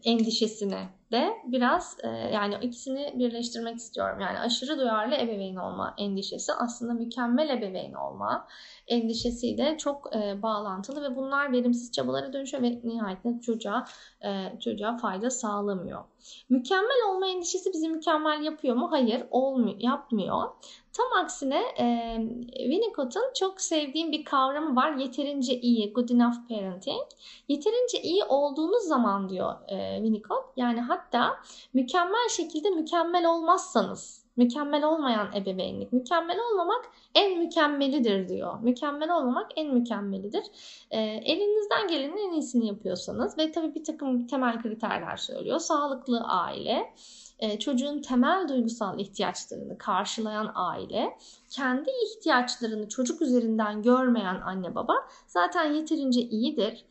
endişesine de biraz e, yani ikisini birleştirmek istiyorum. Yani aşırı duyarlı ebeveyn olma endişesi aslında mükemmel ebeveyn olma endişesiyle çok e, bağlantılı ve bunlar verimsiz çabalara dönüşüyor ve nihayetinde çocuğa e, çocuğa fayda sağlamıyor. Mükemmel olma endişesi bizi mükemmel yapıyor mu? Hayır, olmuyor, yapmıyor. Tam aksine e, Winnicott'un çok sevdiğim bir kavramı var. Yeterince iyi, good enough parenting. Yeterince iyi olduğunuz zaman diyor e, Winnicott. Yani hatta mükemmel şekilde mükemmel olmazsanız, mükemmel olmayan ebeveynlik, mükemmel olmamak en mükemmelidir diyor. Mükemmel olmamak en mükemmelidir. E, elinizden gelenin en iyisini yapıyorsanız ve tabii bir takım temel kriterler söylüyor. Sağlıklı aile, e, çocuğun temel duygusal ihtiyaçlarını karşılayan aile, kendi ihtiyaçlarını çocuk üzerinden görmeyen anne baba zaten yeterince iyidir.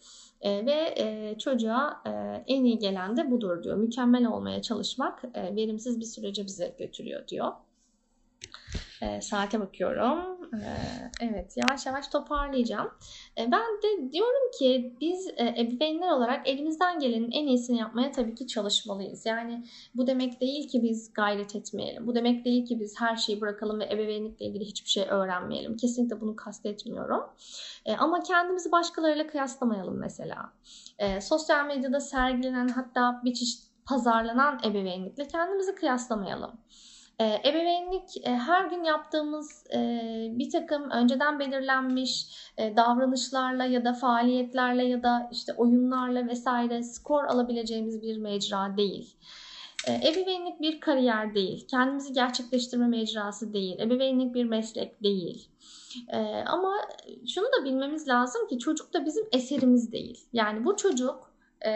E, ve e, çocuğa e, en iyi gelen de budur diyor. Mükemmel olmaya çalışmak e, verimsiz bir sürece bize götürüyor diyor. E, saate bakıyorum. E, evet yavaş yavaş toparlayacağım. E, ben de diyorum ki biz e, ebeveynler olarak elimizden gelenin en iyisini yapmaya tabii ki çalışmalıyız. Yani bu demek değil ki biz gayret etmeyelim. Bu demek değil ki biz her şeyi bırakalım ve ebeveynlikle ilgili hiçbir şey öğrenmeyelim. Kesinlikle bunu kastetmiyorum. E, ama kendimizi başkalarıyla kıyaslamayalım mesela. Sosyal medyada sergilenen hatta bir çeşit pazarlanan ebeveynlikle kendimizi kıyaslamayalım. E, ebeveynlik e, her gün yaptığımız e, bir takım önceden belirlenmiş e, davranışlarla ya da faaliyetlerle ya da işte oyunlarla vesaire skor alabileceğimiz bir mecra değil. E, ebeveynlik bir kariyer değil, kendimizi gerçekleştirme mecrası değil, ebeveynlik bir meslek değil. E, ama şunu da bilmemiz lazım ki çocuk da bizim eserimiz değil. Yani bu çocuk, e,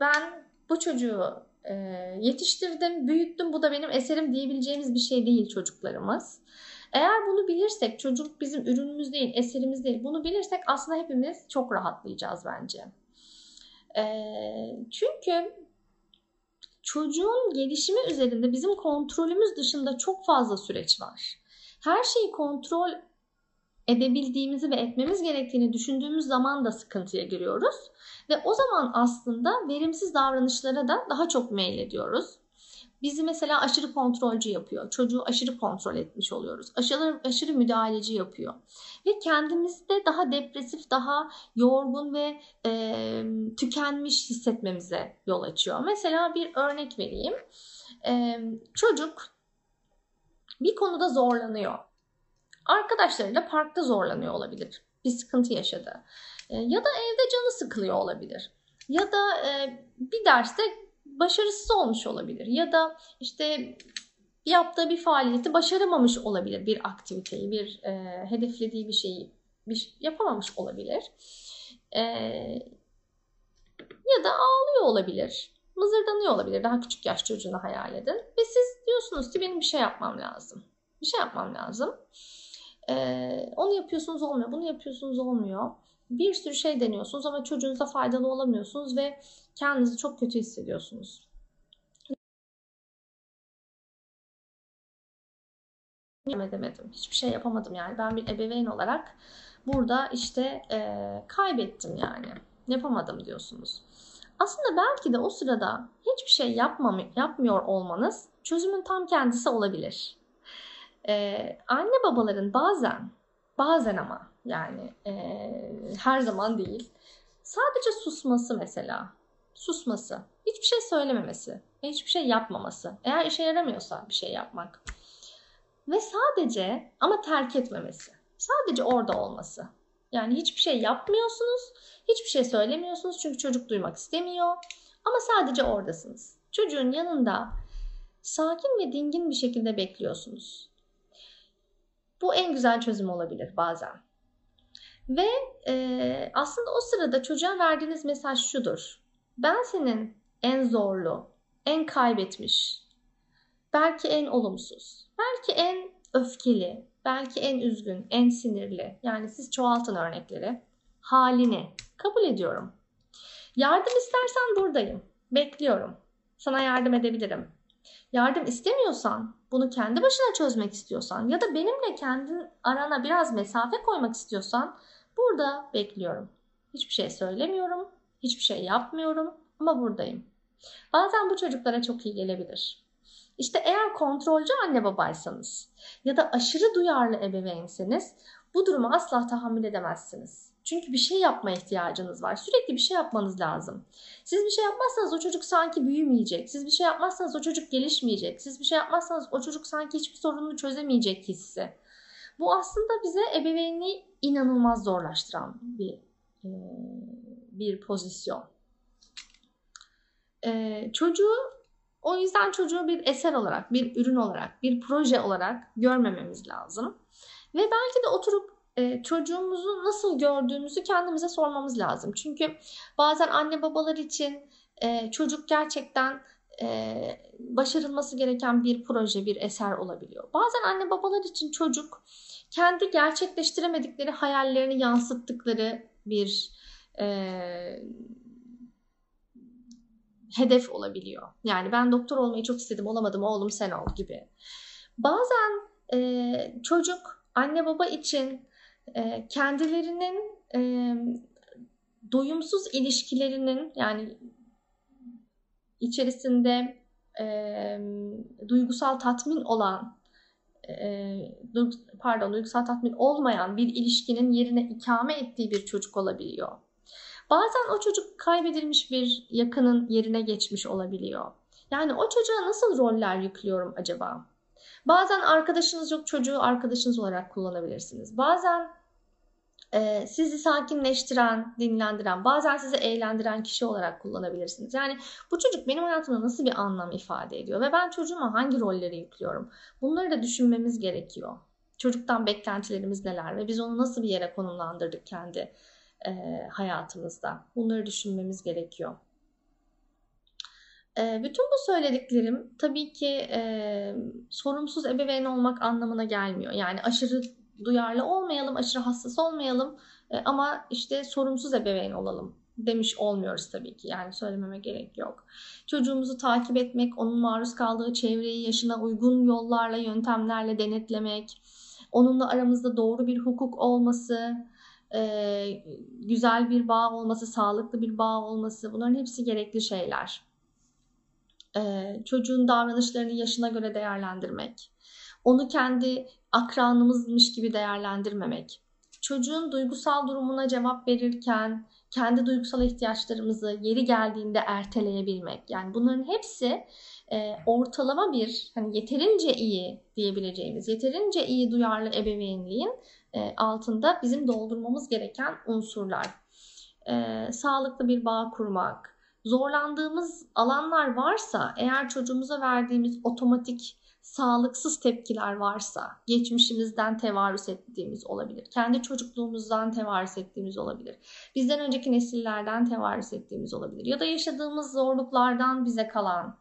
ben bu çocuğu e, yetiştirdim, büyüttüm bu da benim eserim diyebileceğimiz bir şey değil çocuklarımız. Eğer bunu bilirsek çocuk bizim ürünümüz değil, eserimiz değil. Bunu bilirsek aslında hepimiz çok rahatlayacağız bence. E, çünkü çocuğun gelişimi üzerinde bizim kontrolümüz dışında çok fazla süreç var. Her şeyi kontrol edebildiğimizi ve etmemiz gerektiğini düşündüğümüz zaman da sıkıntıya giriyoruz. Ve o zaman aslında verimsiz davranışlara da daha çok meylediyoruz. bizi mesela aşırı kontrolcü yapıyor. Çocuğu aşırı kontrol etmiş oluyoruz. Aşırı, aşırı müdahaleci yapıyor. Ve kendimizde daha depresif, daha yorgun ve e, tükenmiş hissetmemize yol açıyor. Mesela bir örnek vereyim. E, çocuk bir konuda zorlanıyor. Arkadaşlarıyla parkta zorlanıyor olabilir. Bir sıkıntı yaşadı. E, ya da evde canı sıkılıyor olabilir. Ya da e, bir derste başarısız olmuş olabilir. Ya da işte yaptığı bir faaliyeti başaramamış olabilir. Bir aktiviteyi, bir e, hedeflediği bir şeyi bir şey yapamamış olabilir. Ya da ağlıyor olabilir. Mızırdanıyor olabilir. Daha küçük yaş çocuğunu hayal edin. Ve siz diyorsunuz ki benim bir şey yapmam lazım. Bir şey yapmam lazım. E, onu yapıyorsunuz olmuyor. Bunu yapıyorsunuz olmuyor. Bir sürü şey deniyorsunuz ama çocuğunuza faydalı olamıyorsunuz ve kendinizi çok kötü hissediyorsunuz. Edemedim. Hiçbir şey yapamadım yani. Ben bir ebeveyn olarak burada işte e, kaybettim yani. Yapamadım diyorsunuz. Aslında belki de o sırada hiçbir şey yapmam, yapmıyor olmanız çözümün tam kendisi olabilir. Ee, anne babaların bazen, bazen ama yani e, her zaman değil, sadece susması mesela, susması, hiçbir şey söylememesi, hiçbir şey yapmaması, eğer işe yaramıyorsa bir şey yapmak ve sadece ama terk etmemesi, sadece orada olması. Yani hiçbir şey yapmıyorsunuz, hiçbir şey söylemiyorsunuz çünkü çocuk duymak istemiyor ama sadece oradasınız. Çocuğun yanında sakin ve dingin bir şekilde bekliyorsunuz. Bu en güzel çözüm olabilir bazen. Ve e, aslında o sırada çocuğa verdiğiniz mesaj şudur. Ben senin en zorlu, en kaybetmiş, belki en olumsuz, belki en öfkeli, belki en üzgün, en sinirli. Yani siz çoğaltın örnekleri. Halini kabul ediyorum. Yardım istersen buradayım. Bekliyorum. Sana yardım edebilirim. Yardım istemiyorsan, bunu kendi başına çözmek istiyorsan ya da benimle kendin arana biraz mesafe koymak istiyorsan burada bekliyorum. Hiçbir şey söylemiyorum, hiçbir şey yapmıyorum ama buradayım. Bazen bu çocuklara çok iyi gelebilir. İşte eğer kontrolcü anne babaysanız ya da aşırı duyarlı ebeveynseniz bu durumu asla tahammül edemezsiniz. Çünkü bir şey yapma ihtiyacınız var. Sürekli bir şey yapmanız lazım. Siz bir şey yapmazsanız o çocuk sanki büyümeyecek. Siz bir şey yapmazsanız o çocuk gelişmeyecek. Siz bir şey yapmazsanız o çocuk sanki hiçbir sorununu çözemeyecek hissi. Bu aslında bize ebeveynliği inanılmaz zorlaştıran bir bir pozisyon. Çocuğu o yüzden çocuğu bir eser olarak, bir ürün olarak, bir proje olarak görmememiz lazım. Ve belki de oturup çocuğumuzu nasıl gördüğümüzü kendimize sormamız lazım. Çünkü bazen anne babalar için çocuk gerçekten başarılması gereken bir proje, bir eser olabiliyor. Bazen anne babalar için çocuk kendi gerçekleştiremedikleri hayallerini yansıttıkları bir e, hedef olabiliyor. Yani ben doktor olmayı çok istedim, olamadım, oğlum sen ol gibi. Bazen e, çocuk anne baba için e, kendilerinin e, doyumsuz ilişkilerinin yani içerisinde e, duygusal tatmin olan e, pardon duygusal tatmin olmayan bir ilişkinin yerine ikame ettiği bir çocuk olabiliyor. Bazen o çocuk kaybedilmiş bir yakının yerine geçmiş olabiliyor. Yani o çocuğa nasıl roller yüklüyorum acaba? Bazen arkadaşınız yok çocuğu arkadaşınız olarak kullanabilirsiniz. Bazen e, sizi sakinleştiren, dinlendiren, bazen sizi eğlendiren kişi olarak kullanabilirsiniz. Yani bu çocuk benim hayatımda nasıl bir anlam ifade ediyor ve ben çocuğuma hangi rolleri yüklüyorum? Bunları da düşünmemiz gerekiyor. Çocuktan beklentilerimiz neler ve biz onu nasıl bir yere konumlandırdık kendi e, hayatımızda? Bunları düşünmemiz gerekiyor. E, bütün bu söylediklerim tabii ki e, sorumsuz ebeveyn olmak anlamına gelmiyor. Yani aşırı duyarlı olmayalım, aşırı hassas olmayalım e, ama işte sorumsuz ebeveyn olalım demiş olmuyoruz tabii ki. Yani söylememe gerek yok. Çocuğumuzu takip etmek, onun maruz kaldığı çevreyi yaşına uygun yollarla, yöntemlerle denetlemek, onunla aramızda doğru bir hukuk olması, e, güzel bir bağ olması, sağlıklı bir bağ olması bunların hepsi gerekli şeyler. e, çocuğun davranışlarını yaşına göre değerlendirmek, onu kendi akranımızmış gibi değerlendirmemek, çocuğun duygusal durumuna cevap verirken kendi duygusal ihtiyaçlarımızı yeri geldiğinde erteleyebilmek. Yani bunların hepsi e, ortalama bir hani yeterince iyi diyebileceğimiz, yeterince iyi duyarlı ebeveynliğin e, altında bizim doldurmamız gereken unsurlar. E, sağlıklı bir bağ kurmak, zorlandığımız alanlar varsa eğer çocuğumuza verdiğimiz otomatik sağlıksız tepkiler varsa geçmişimizden tevarüs ettiğimiz olabilir. Kendi çocukluğumuzdan tevarüs ettiğimiz olabilir. Bizden önceki nesillerden tevarüs ettiğimiz olabilir. Ya da yaşadığımız zorluklardan bize kalan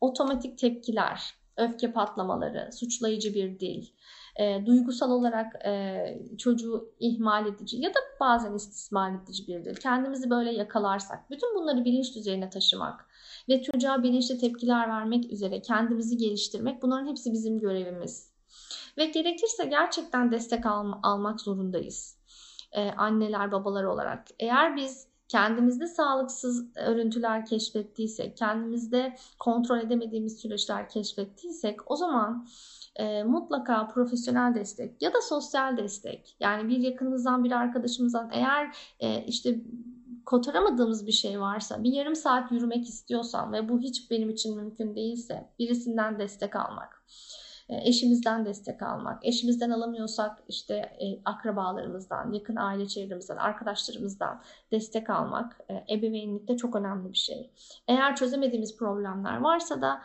otomatik tepkiler, öfke patlamaları, suçlayıcı bir dil, e, duygusal olarak e, çocuğu ihmal edici ya da bazen istismar edici bir dil. Kendimizi böyle yakalarsak, bütün bunları bilinç düzeyine taşımak ve çocuğa bilinçli tepkiler vermek üzere kendimizi geliştirmek bunların hepsi bizim görevimiz. Ve gerekirse gerçekten destek al almak zorundayız. Ee, anneler, babalar olarak. Eğer biz kendimizde sağlıksız örüntüler keşfettiysek, kendimizde kontrol edemediğimiz süreçler keşfettiysek o zaman e, mutlaka profesyonel destek ya da sosyal destek yani bir yakınımızdan bir arkadaşımızdan eğer e, işte kotaramadığımız bir şey varsa, bir yarım saat yürümek istiyorsam ve bu hiç benim için mümkün değilse birisinden destek almak. E, eşimizden destek almak. Eşimizden alamıyorsak işte e, akrabalarımızdan, yakın aile çevremizden, arkadaşlarımızdan destek almak e, ebeveynlikte çok önemli bir şey. Eğer çözemediğimiz problemler varsa da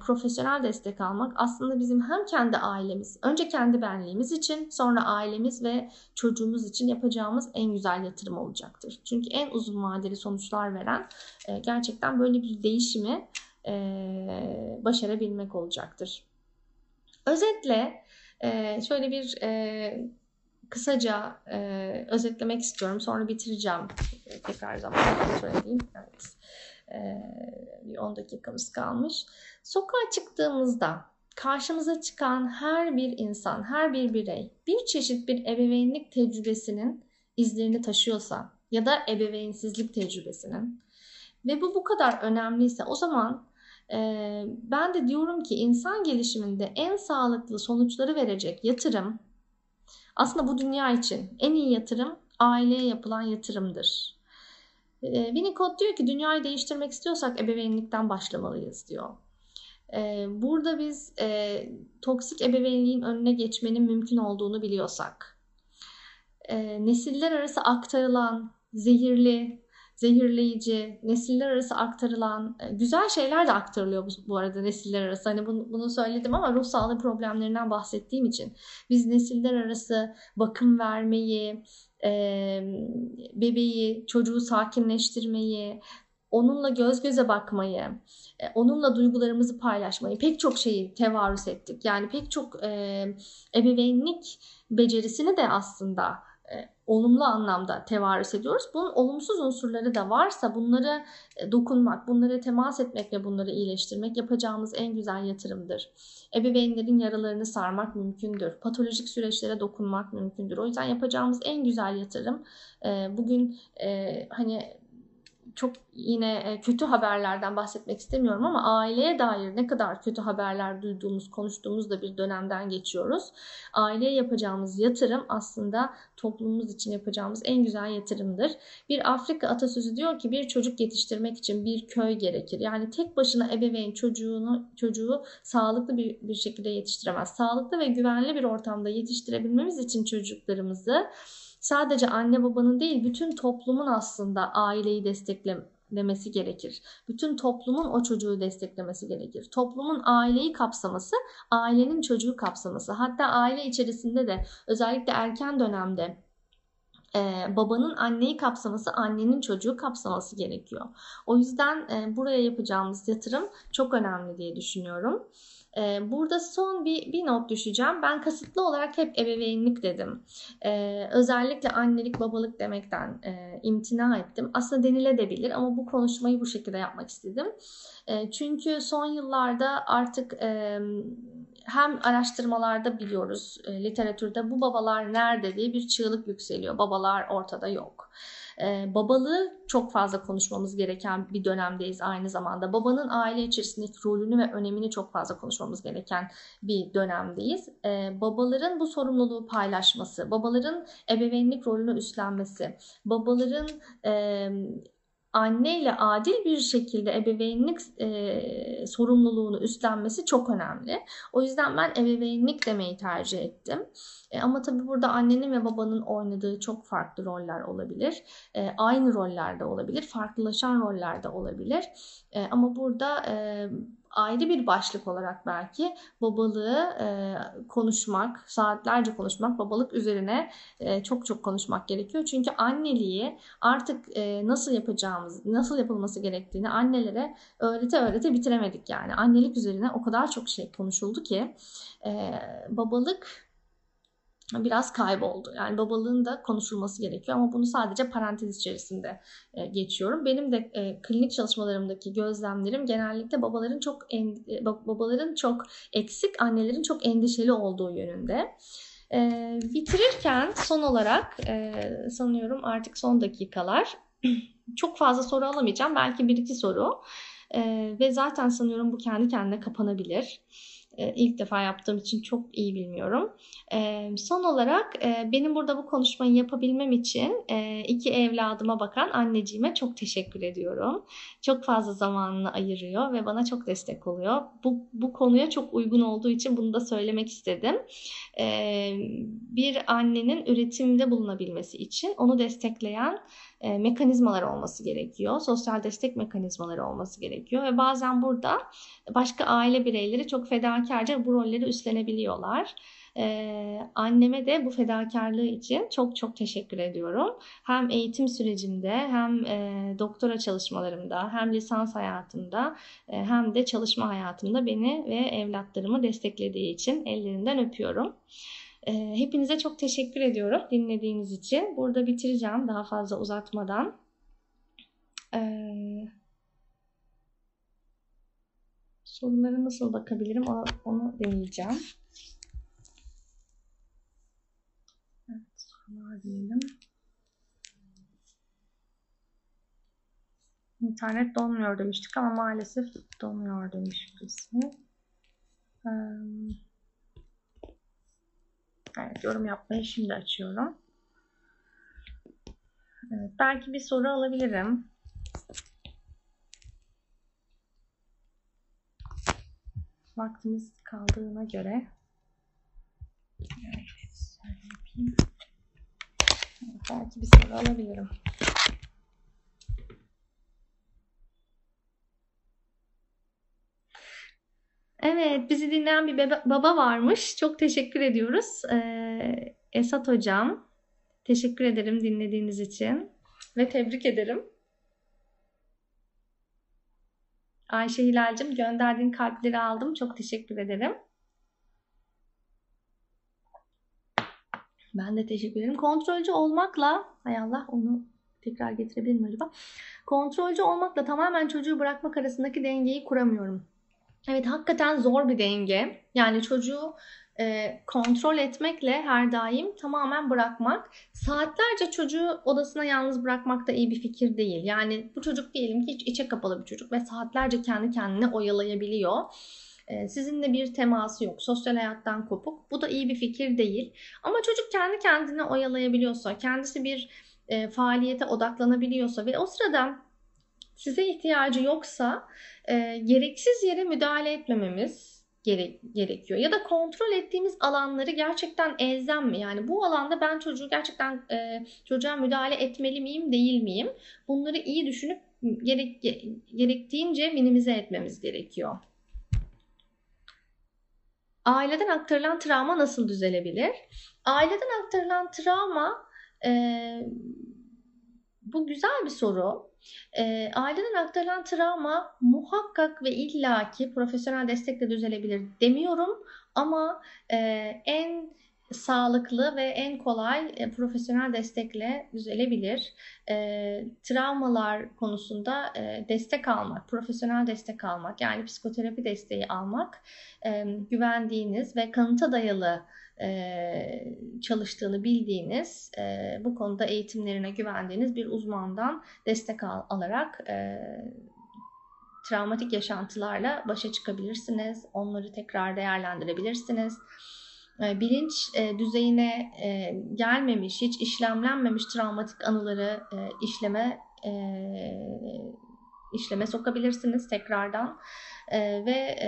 profesyonel destek almak aslında bizim hem kendi ailemiz, önce kendi benliğimiz için, sonra ailemiz ve çocuğumuz için yapacağımız en güzel yatırım olacaktır. Çünkü en uzun vadeli sonuçlar veren gerçekten böyle bir değişimi başarabilmek olacaktır. Özetle e, şöyle bir e, kısaca e, özetlemek istiyorum. Sonra bitireceğim. Tekrar zaman edeyim. Evet. bir 10 dakikamız kalmış. Sokağa çıktığımızda karşımıza çıkan her bir insan, her bir birey bir çeşit bir ebeveynlik tecrübesinin izlerini taşıyorsa ya da ebeveynsizlik tecrübesinin ve bu bu kadar önemliyse o zaman ee, ben de diyorum ki insan gelişiminde en sağlıklı sonuçları verecek yatırım aslında bu dünya için en iyi yatırım aileye yapılan yatırımdır. Ee, Winnicott diyor ki dünyayı değiştirmek istiyorsak ebeveynlikten başlamalıyız diyor. Ee, burada biz e, toksik ebeveynliğin önüne geçmenin mümkün olduğunu biliyorsak, e, nesiller arası aktarılan zehirli zehirleyici, nesiller arası aktarılan e, güzel şeyler de aktarılıyor bu, arada nesiller arası. Hani bunu, bunu söyledim ama ruh sağlığı problemlerinden bahsettiğim için biz nesiller arası bakım vermeyi, e, bebeği, çocuğu sakinleştirmeyi, onunla göz göze bakmayı, e, onunla duygularımızı paylaşmayı, pek çok şeyi tevarüs ettik. Yani pek çok e, ebeveynlik becerisini de aslında olumlu anlamda tevarüs ediyoruz. Bunun olumsuz unsurları da varsa bunları e, dokunmak, bunlara temas etmek ve bunları iyileştirmek yapacağımız en güzel yatırımdır. Ebeveynlerin yaralarını sarmak mümkündür. Patolojik süreçlere dokunmak mümkündür. O yüzden yapacağımız en güzel yatırım e, bugün hani çok yine e, kötü haberlerden bahsetmek istemiyorum ama aileye dair ne kadar kötü haberler duyduğumuz, konuştuğumuz da bir dönemden geçiyoruz. Aileye yapacağımız yatırım aslında toplumumuz için yapacağımız en güzel yatırımdır. Bir Afrika atasözü diyor ki bir çocuk yetiştirmek için bir köy gerekir. Yani tek başına ebeveyn çocuğunu çocuğu sağlıklı bir, bir şekilde yetiştiremez. Sağlıklı ve güvenli bir ortamda yetiştirebilmemiz için çocuklarımızı sadece anne babanın değil bütün toplumun aslında aileyi desteklemesi gerekir. Bütün toplumun o çocuğu desteklemesi gerekir. Toplumun aileyi kapsaması, ailenin çocuğu kapsaması. Hatta aile içerisinde de özellikle erken dönemde e, babanın anneyi kapsaması, annenin çocuğu kapsaması gerekiyor. O yüzden e, buraya yapacağımız yatırım çok önemli diye düşünüyorum. Ee, burada son bir, bir not düşeceğim. Ben kasıtlı olarak hep ebeveynlik dedim. Ee, özellikle annelik babalık demekten e, imtina ettim. Aslında denilebilir ama bu konuşmayı bu şekilde yapmak istedim. E, çünkü son yıllarda artık e, hem araştırmalarda biliyoruz, e, literatürde bu babalar nerede diye bir çığlık yükseliyor. Babalar ortada yok. Babalığı çok fazla konuşmamız gereken bir dönemdeyiz aynı zamanda. Babanın aile içerisindeki rolünü ve önemini çok fazla konuşmamız gereken bir dönemdeyiz. E, babaların bu sorumluluğu paylaşması, babaların ebeveynlik rolünü üstlenmesi, babaların e, anneyle adil bir şekilde ebeveynlik e, sorumluluğunu üstlenmesi çok önemli. O yüzden ben ebeveynlik demeyi tercih ettim. E, ama tabii burada annenin ve babanın oynadığı çok farklı roller olabilir. E, aynı rollerde olabilir, farklılaşan rollerde olabilir. E, ama burada e, ayrı bir başlık olarak belki babalığı e, konuşmak, saatlerce konuşmak, babalık üzerine e, çok çok konuşmak gerekiyor. Çünkü anneliği artık e, nasıl yapacağımız, nasıl yapılması gerektiğini annelere öğrete öğrete bitiremedik yani. Annelik üzerine o kadar çok şey konuşuldu ki e, babalık biraz kayboldu. Yani babalığın da konuşulması gerekiyor ama bunu sadece parantez içerisinde e, geçiyorum. Benim de e, klinik çalışmalarımdaki gözlemlerim genellikle babaların çok e, babaların çok eksik, annelerin çok endişeli olduğu yönünde. Bitirirken son olarak sanıyorum artık son dakikalar çok fazla soru alamayacağım. Belki bir iki soru. Ve zaten sanıyorum bu kendi kendine kapanabilir. E, ilk defa yaptığım için çok iyi bilmiyorum. E, son olarak e, benim burada bu konuşmayı yapabilmem için iki evladıma bakan anneciğime çok teşekkür ediyorum. Çok fazla zamanını ayırıyor ve bana çok destek oluyor. Bu, bu konuya çok uygun olduğu için bunu da söylemek istedim. Bir annenin üretimde bulunabilmesi için onu destekleyen e, mekanizmalar olması gerekiyor. Sosyal destek mekanizmaları olması gerekiyor ve bazen burada başka aile bireyleri çok fedakarca bu rolleri üstlenebiliyorlar. Ee, anneme de bu fedakarlığı için çok çok teşekkür ediyorum. Hem eğitim sürecimde hem e, doktora çalışmalarımda hem lisans hayatımda e, hem de çalışma hayatımda beni ve evlatlarımı desteklediği için ellerinden öpüyorum. Ee, hepinize çok teşekkür ediyorum dinlediğiniz için. Burada bitireceğim daha fazla uzatmadan. Ee, sorulara nasıl bakabilirim onu, deneyeceğim. Evet, sorular diyelim. İnternet donmuyor demiştik ama maalesef donmuyor demiş birisi. Ee, Evet, yorum yapmayı şimdi açıyorum. Evet, belki bir soru alabilirim. Vaktimiz kaldığına göre. Evet, belki bir soru alabilirim. Evet, bizi dinleyen bir baba varmış. Çok teşekkür ediyoruz. Ee, Esat Hocam, teşekkür ederim dinlediğiniz için ve tebrik ederim. Ayşe Hilal'cim gönderdiğin kalpleri aldım. Çok teşekkür ederim. Ben de teşekkür ederim. Kontrolcü olmakla, hay Allah onu tekrar getirebilir miyim acaba? Kontrolcü olmakla tamamen çocuğu bırakmak arasındaki dengeyi kuramıyorum. Evet hakikaten zor bir denge. Yani çocuğu e, kontrol etmekle her daim tamamen bırakmak. Saatlerce çocuğu odasına yalnız bırakmak da iyi bir fikir değil. Yani bu çocuk diyelim ki hiç içe kapalı bir çocuk ve saatlerce kendi kendine oyalayabiliyor. E, sizinle bir teması yok. Sosyal hayattan kopuk. Bu da iyi bir fikir değil. Ama çocuk kendi kendine oyalayabiliyorsa, kendisi bir e, faaliyete odaklanabiliyorsa ve o sırada size ihtiyacı yoksa e, gereksiz yere müdahale etmememiz gere- gerekiyor. Ya da kontrol ettiğimiz alanları gerçekten elzem mi? Yani bu alanda ben çocuğu gerçekten e, çocuğa müdahale etmeli miyim, değil miyim? Bunları iyi düşünüp gerek, gerektiğince minimize etmemiz gerekiyor. Aileden aktarılan travma nasıl düzelebilir? Aileden aktarılan travma e, bu güzel bir soru. E, aileden aktarılan travma muhakkak ve illaki profesyonel destekle düzelebilir demiyorum ama e, en sağlıklı ve en kolay e, profesyonel destekle düzelebilir. E, travmalar konusunda e, destek almak, profesyonel destek almak yani psikoterapi desteği almak e, güvendiğiniz ve kanıta dayalı çalıştığını bildiğiniz, e, bu konuda eğitimlerine güvendiğiniz bir uzmandan destek al, alarak e, travmatik yaşantılarla başa çıkabilirsiniz. Onları tekrar değerlendirebilirsiniz. E, bilinç e, düzeyine e, gelmemiş, hiç işlemlenmemiş travmatik anıları işleme işleme sokabilirsiniz tekrardan ve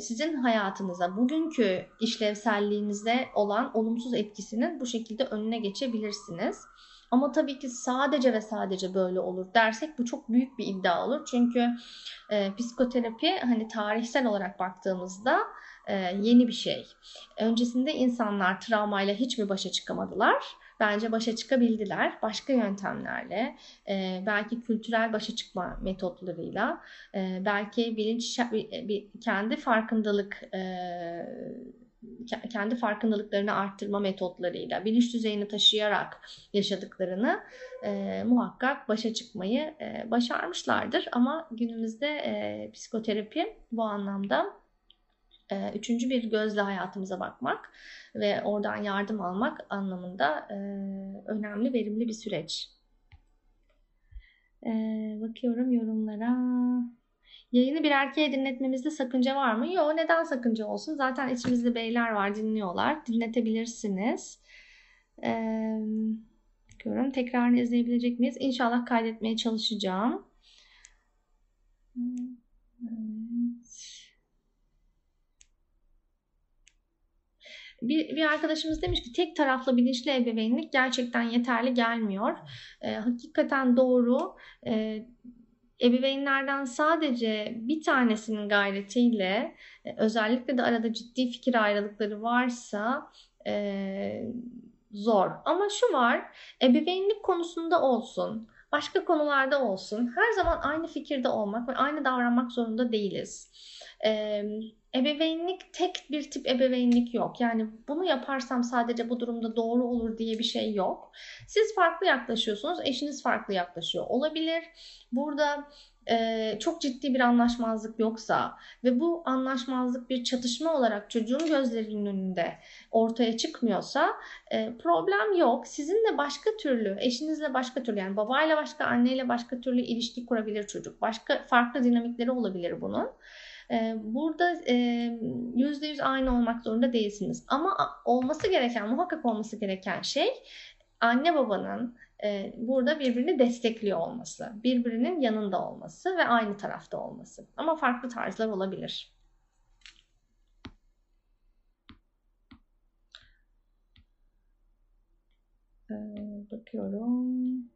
sizin hayatınıza bugünkü işlevselliğinizde olan olumsuz etkisinin bu şekilde önüne geçebilirsiniz. Ama tabii ki sadece ve sadece böyle olur dersek bu çok büyük bir iddia olur. Çünkü e, psikoterapi hani tarihsel olarak baktığımızda e, yeni bir şey. Öncesinde insanlar travmayla hiç mi başa çıkamadılar? Bence başa çıkabildiler. Başka yöntemlerle, e, belki kültürel başa çıkma metotlarıyla, e, belki bilinç, bir, kendi farkındalık e, kendi farkındalıklarını arttırma metotlarıyla, bilinç düzeyini taşıyarak yaşadıklarını e, muhakkak başa çıkmayı e, başarmışlardır. Ama günümüzde e, psikoterapi bu anlamda e, üçüncü bir gözle hayatımıza bakmak ve oradan yardım almak anlamında e, önemli, verimli bir süreç. E, bakıyorum yorumlara. Yayını bir erkeğe dinletmemizde sakınca var mı? Yok neden sakınca olsun? Zaten içimizde beyler var dinliyorlar. Dinletebilirsiniz. Ee, bakıyorum tekrarını izleyebilecek miyiz? İnşallah kaydetmeye çalışacağım. Evet. Bir, bir arkadaşımız demiş ki tek taraflı bilinçli ebeveynlik gerçekten yeterli gelmiyor. E, hakikaten doğru. E, ebeveynlerden sadece bir tanesinin gayretiyle e, özellikle de arada ciddi fikir ayrılıkları varsa e, zor. Ama şu var, ebeveynlik konusunda olsun, başka konularda olsun her zaman aynı fikirde olmak ve aynı davranmak zorunda değiliz. E, ebeveynlik tek bir tip ebeveynlik yok. Yani bunu yaparsam sadece bu durumda doğru olur diye bir şey yok. Siz farklı yaklaşıyorsunuz, eşiniz farklı yaklaşıyor olabilir. Burada e, çok ciddi bir anlaşmazlık yoksa ve bu anlaşmazlık bir çatışma olarak çocuğun gözlerinin önünde ortaya çıkmıyorsa e, problem yok. Sizinle başka türlü, eşinizle başka türlü yani babayla başka, anneyle başka türlü ilişki kurabilir çocuk. Başka farklı dinamikleri olabilir bunun. Burada yüzde yüz aynı olmak zorunda değilsiniz. Ama olması gereken, muhakkak olması gereken şey anne babanın burada birbirini destekliyor olması, birbirinin yanında olması ve aynı tarafta olması. Ama farklı tarzlar olabilir. Bakıyorum.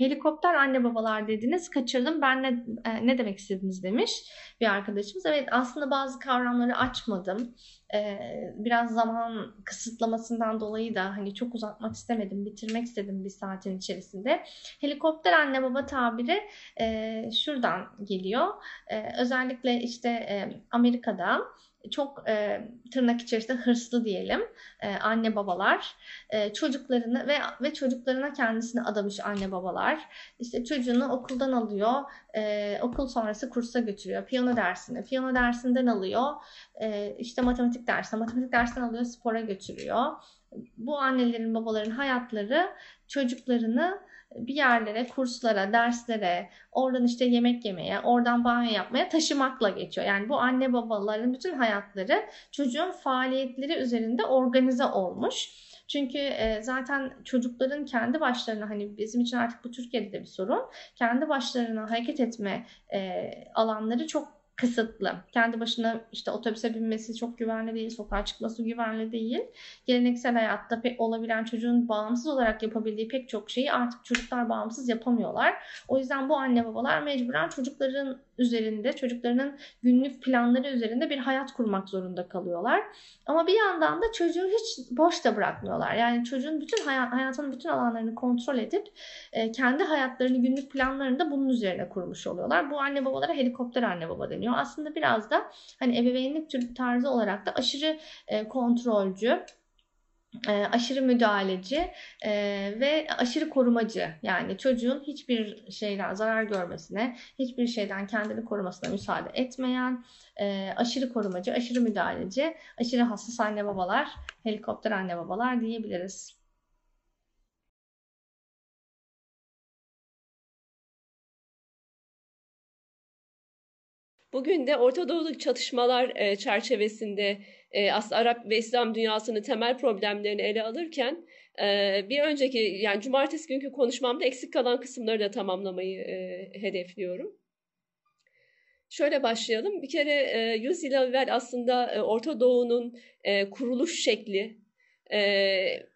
Helikopter anne babalar dediniz. Kaçırdım. Ben ne, e, ne demek istediniz demiş bir arkadaşımız. Evet aslında bazı kavramları açmadım. E, biraz zaman kısıtlamasından dolayı da hani çok uzatmak istemedim. Bitirmek istedim bir saatin içerisinde. Helikopter anne baba tabiri e, şuradan geliyor. E, özellikle işte e, Amerika'da çok e, tırnak içerisinde hırslı diyelim e, anne babalar e, çocuklarını ve ve çocuklarına kendisini adamış anne babalar. İşte çocuğunu okuldan alıyor e, okul sonrası kursa götürüyor. Piyano dersine piyano dersinden alıyor. E, işte matematik dersine matematik dersinden alıyor spora götürüyor. Bu annelerin babaların hayatları çocuklarını bir yerlere, kurslara, derslere, oradan işte yemek yemeye, oradan banyo yapmaya taşımakla geçiyor. Yani bu anne babaların bütün hayatları çocuğun faaliyetleri üzerinde organize olmuş. Çünkü e, zaten çocukların kendi başlarına hani bizim için artık bu Türkiye'de de bir sorun. Kendi başlarına hareket etme e, alanları çok kısıtlı. Kendi başına işte otobüse binmesi çok güvenli değil, sokağa çıkması güvenli değil. Geleneksel hayatta pek olabilen çocuğun bağımsız olarak yapabildiği pek çok şeyi artık çocuklar bağımsız yapamıyorlar. O yüzden bu anne babalar mecburen çocukların üzerinde, çocuklarının günlük planları üzerinde bir hayat kurmak zorunda kalıyorlar. Ama bir yandan da çocuğu hiç boş da bırakmıyorlar. Yani çocuğun bütün hayat, hayatının bütün alanlarını kontrol edip e, kendi hayatlarını, günlük planlarını da bunun üzerine kurmuş oluyorlar. Bu anne babalara helikopter anne baba deniyor. Aslında biraz da hani ebeveynlik tarzı olarak da aşırı e, kontrolcü, e, aşırı müdahaleci e, ve aşırı korumacı yani çocuğun hiçbir şeyden zarar görmesine, hiçbir şeyden kendini korumasına müsaade etmeyen, e, aşırı korumacı, aşırı müdahaleci, aşırı hassas anne babalar, helikopter anne babalar diyebiliriz. Bugün de Orta Doğu'daki çatışmalar e, çerçevesinde e, aslında Arap ve İslam dünyasının temel problemlerini ele alırken e, bir önceki yani cumartesi günkü konuşmamda eksik kalan kısımları da tamamlamayı e, hedefliyorum. Şöyle başlayalım. Bir kere e, 100 yıl evvel aslında Orta Doğu'nun kuruluş şekli,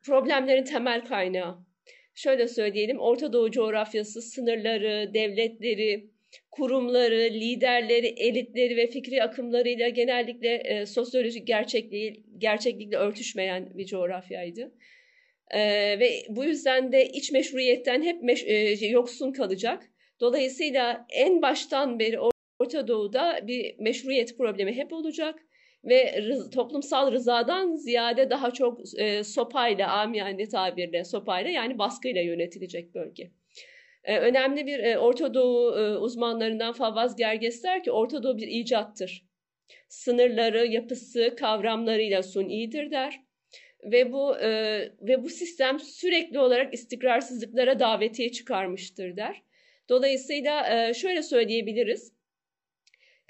problemlerin temel kaynağı. Şöyle söyleyelim, Orta Doğu coğrafyası, sınırları, devletleri, kurumları, liderleri, elitleri ve fikri akımlarıyla genellikle e, sosyolojik gerçekliği, gerçeklikle örtüşmeyen bir coğrafyaydı. E, ve bu yüzden de iç meşruiyetten hep meş, e, yoksun kalacak. Dolayısıyla en baştan beri Orta Doğu'da bir meşruiyet problemi hep olacak ve rız, toplumsal rızadan ziyade daha çok e, sopayla, amiyane tabirle sopayla yani baskıyla yönetilecek bölge. Ee, önemli bir e, Orta Doğu e, uzmanlarından Favaz Gerges der ki Orta Doğu bir icattır. Sınırları, yapısı, kavramlarıyla sunidir der. Ve bu e, ve bu sistem sürekli olarak istikrarsızlıklara davetiye çıkarmıştır der. Dolayısıyla şöyle söyleyebiliriz.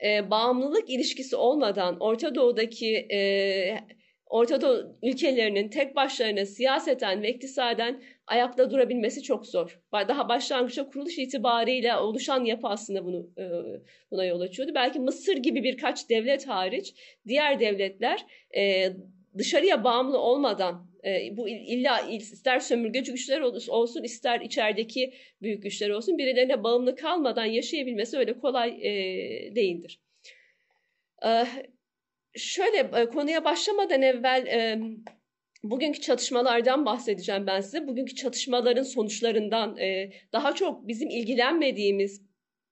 bağımlılık ilişkisi olmadan Orta Doğu'daki Orta Doğu ülkelerinin tek başlarına siyaseten ve iktisaden ayakta durabilmesi çok zor. Daha başlangıçta kuruluş itibariyle oluşan yapı aslında bunu e, buna yol açıyordu. Belki Mısır gibi birkaç devlet hariç diğer devletler e, dışarıya bağımlı olmadan e, bu illa ister sömürgeci güçler olsun ister içerideki büyük güçler olsun birilerine bağımlı kalmadan yaşayabilmesi öyle kolay değildir. Şöyle konuya başlamadan evvel bugünkü çatışmalardan bahsedeceğim ben size. Bugünkü çatışmaların sonuçlarından e, daha çok bizim ilgilenmediğimiz,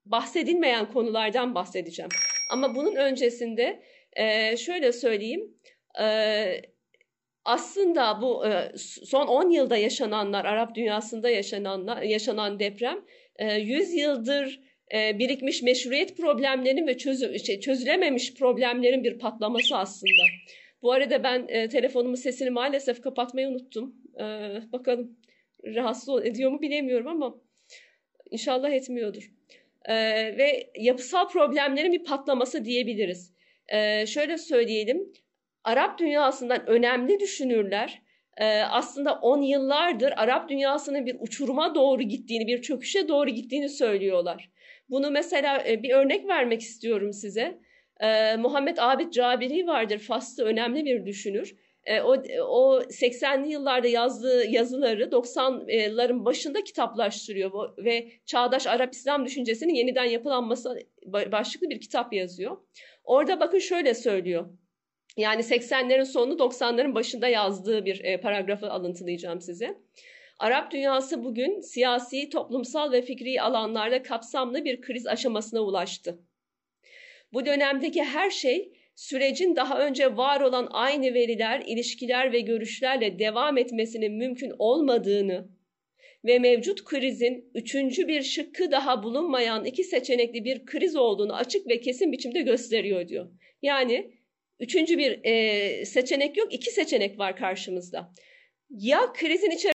bahsedilmeyen konulardan bahsedeceğim. Ama bunun öncesinde e, şöyle söyleyeyim. E, aslında bu son 10 yılda yaşananlar, Arap dünyasında yaşananlar, yaşanan deprem 100 yıldır birikmiş meşruiyet problemlerinin ve çözü, şey, çözülememiş problemlerin bir patlaması aslında. Bu arada ben e, telefonumun sesini maalesef kapatmayı unuttum. E, bakalım rahatsız ediyor mu bilemiyorum ama inşallah etmiyordur. E, ve yapısal problemlerin bir patlaması diyebiliriz. E, şöyle söyleyelim, Arap dünyasından önemli düşünürler e, aslında on yıllardır Arap dünyasının bir uçuruma doğru gittiğini, bir çöküşe doğru gittiğini söylüyorlar. Bunu mesela e, bir örnek vermek istiyorum size. E, Muhammed Abid Cabiri vardır. Faslı önemli bir düşünür. E, o, o 80'li yıllarda yazdığı yazıları 90'ların başında kitaplaştırıyor ve Çağdaş Arap İslam düşüncesinin yeniden yapılanması başlıklı bir kitap yazıyor. Orada bakın şöyle söylüyor. Yani 80'lerin sonu 90'ların başında yazdığı bir e, paragrafı alıntılayacağım size. Arap dünyası bugün siyasi, toplumsal ve fikri alanlarda kapsamlı bir kriz aşamasına ulaştı. Bu dönemdeki her şey sürecin daha önce var olan aynı veriler, ilişkiler ve görüşlerle devam etmesinin mümkün olmadığını ve mevcut krizin üçüncü bir şıkkı daha bulunmayan iki seçenekli bir kriz olduğunu açık ve kesin biçimde gösteriyor diyor. Yani üçüncü bir e, seçenek yok, iki seçenek var karşımızda. Ya krizin içerisinde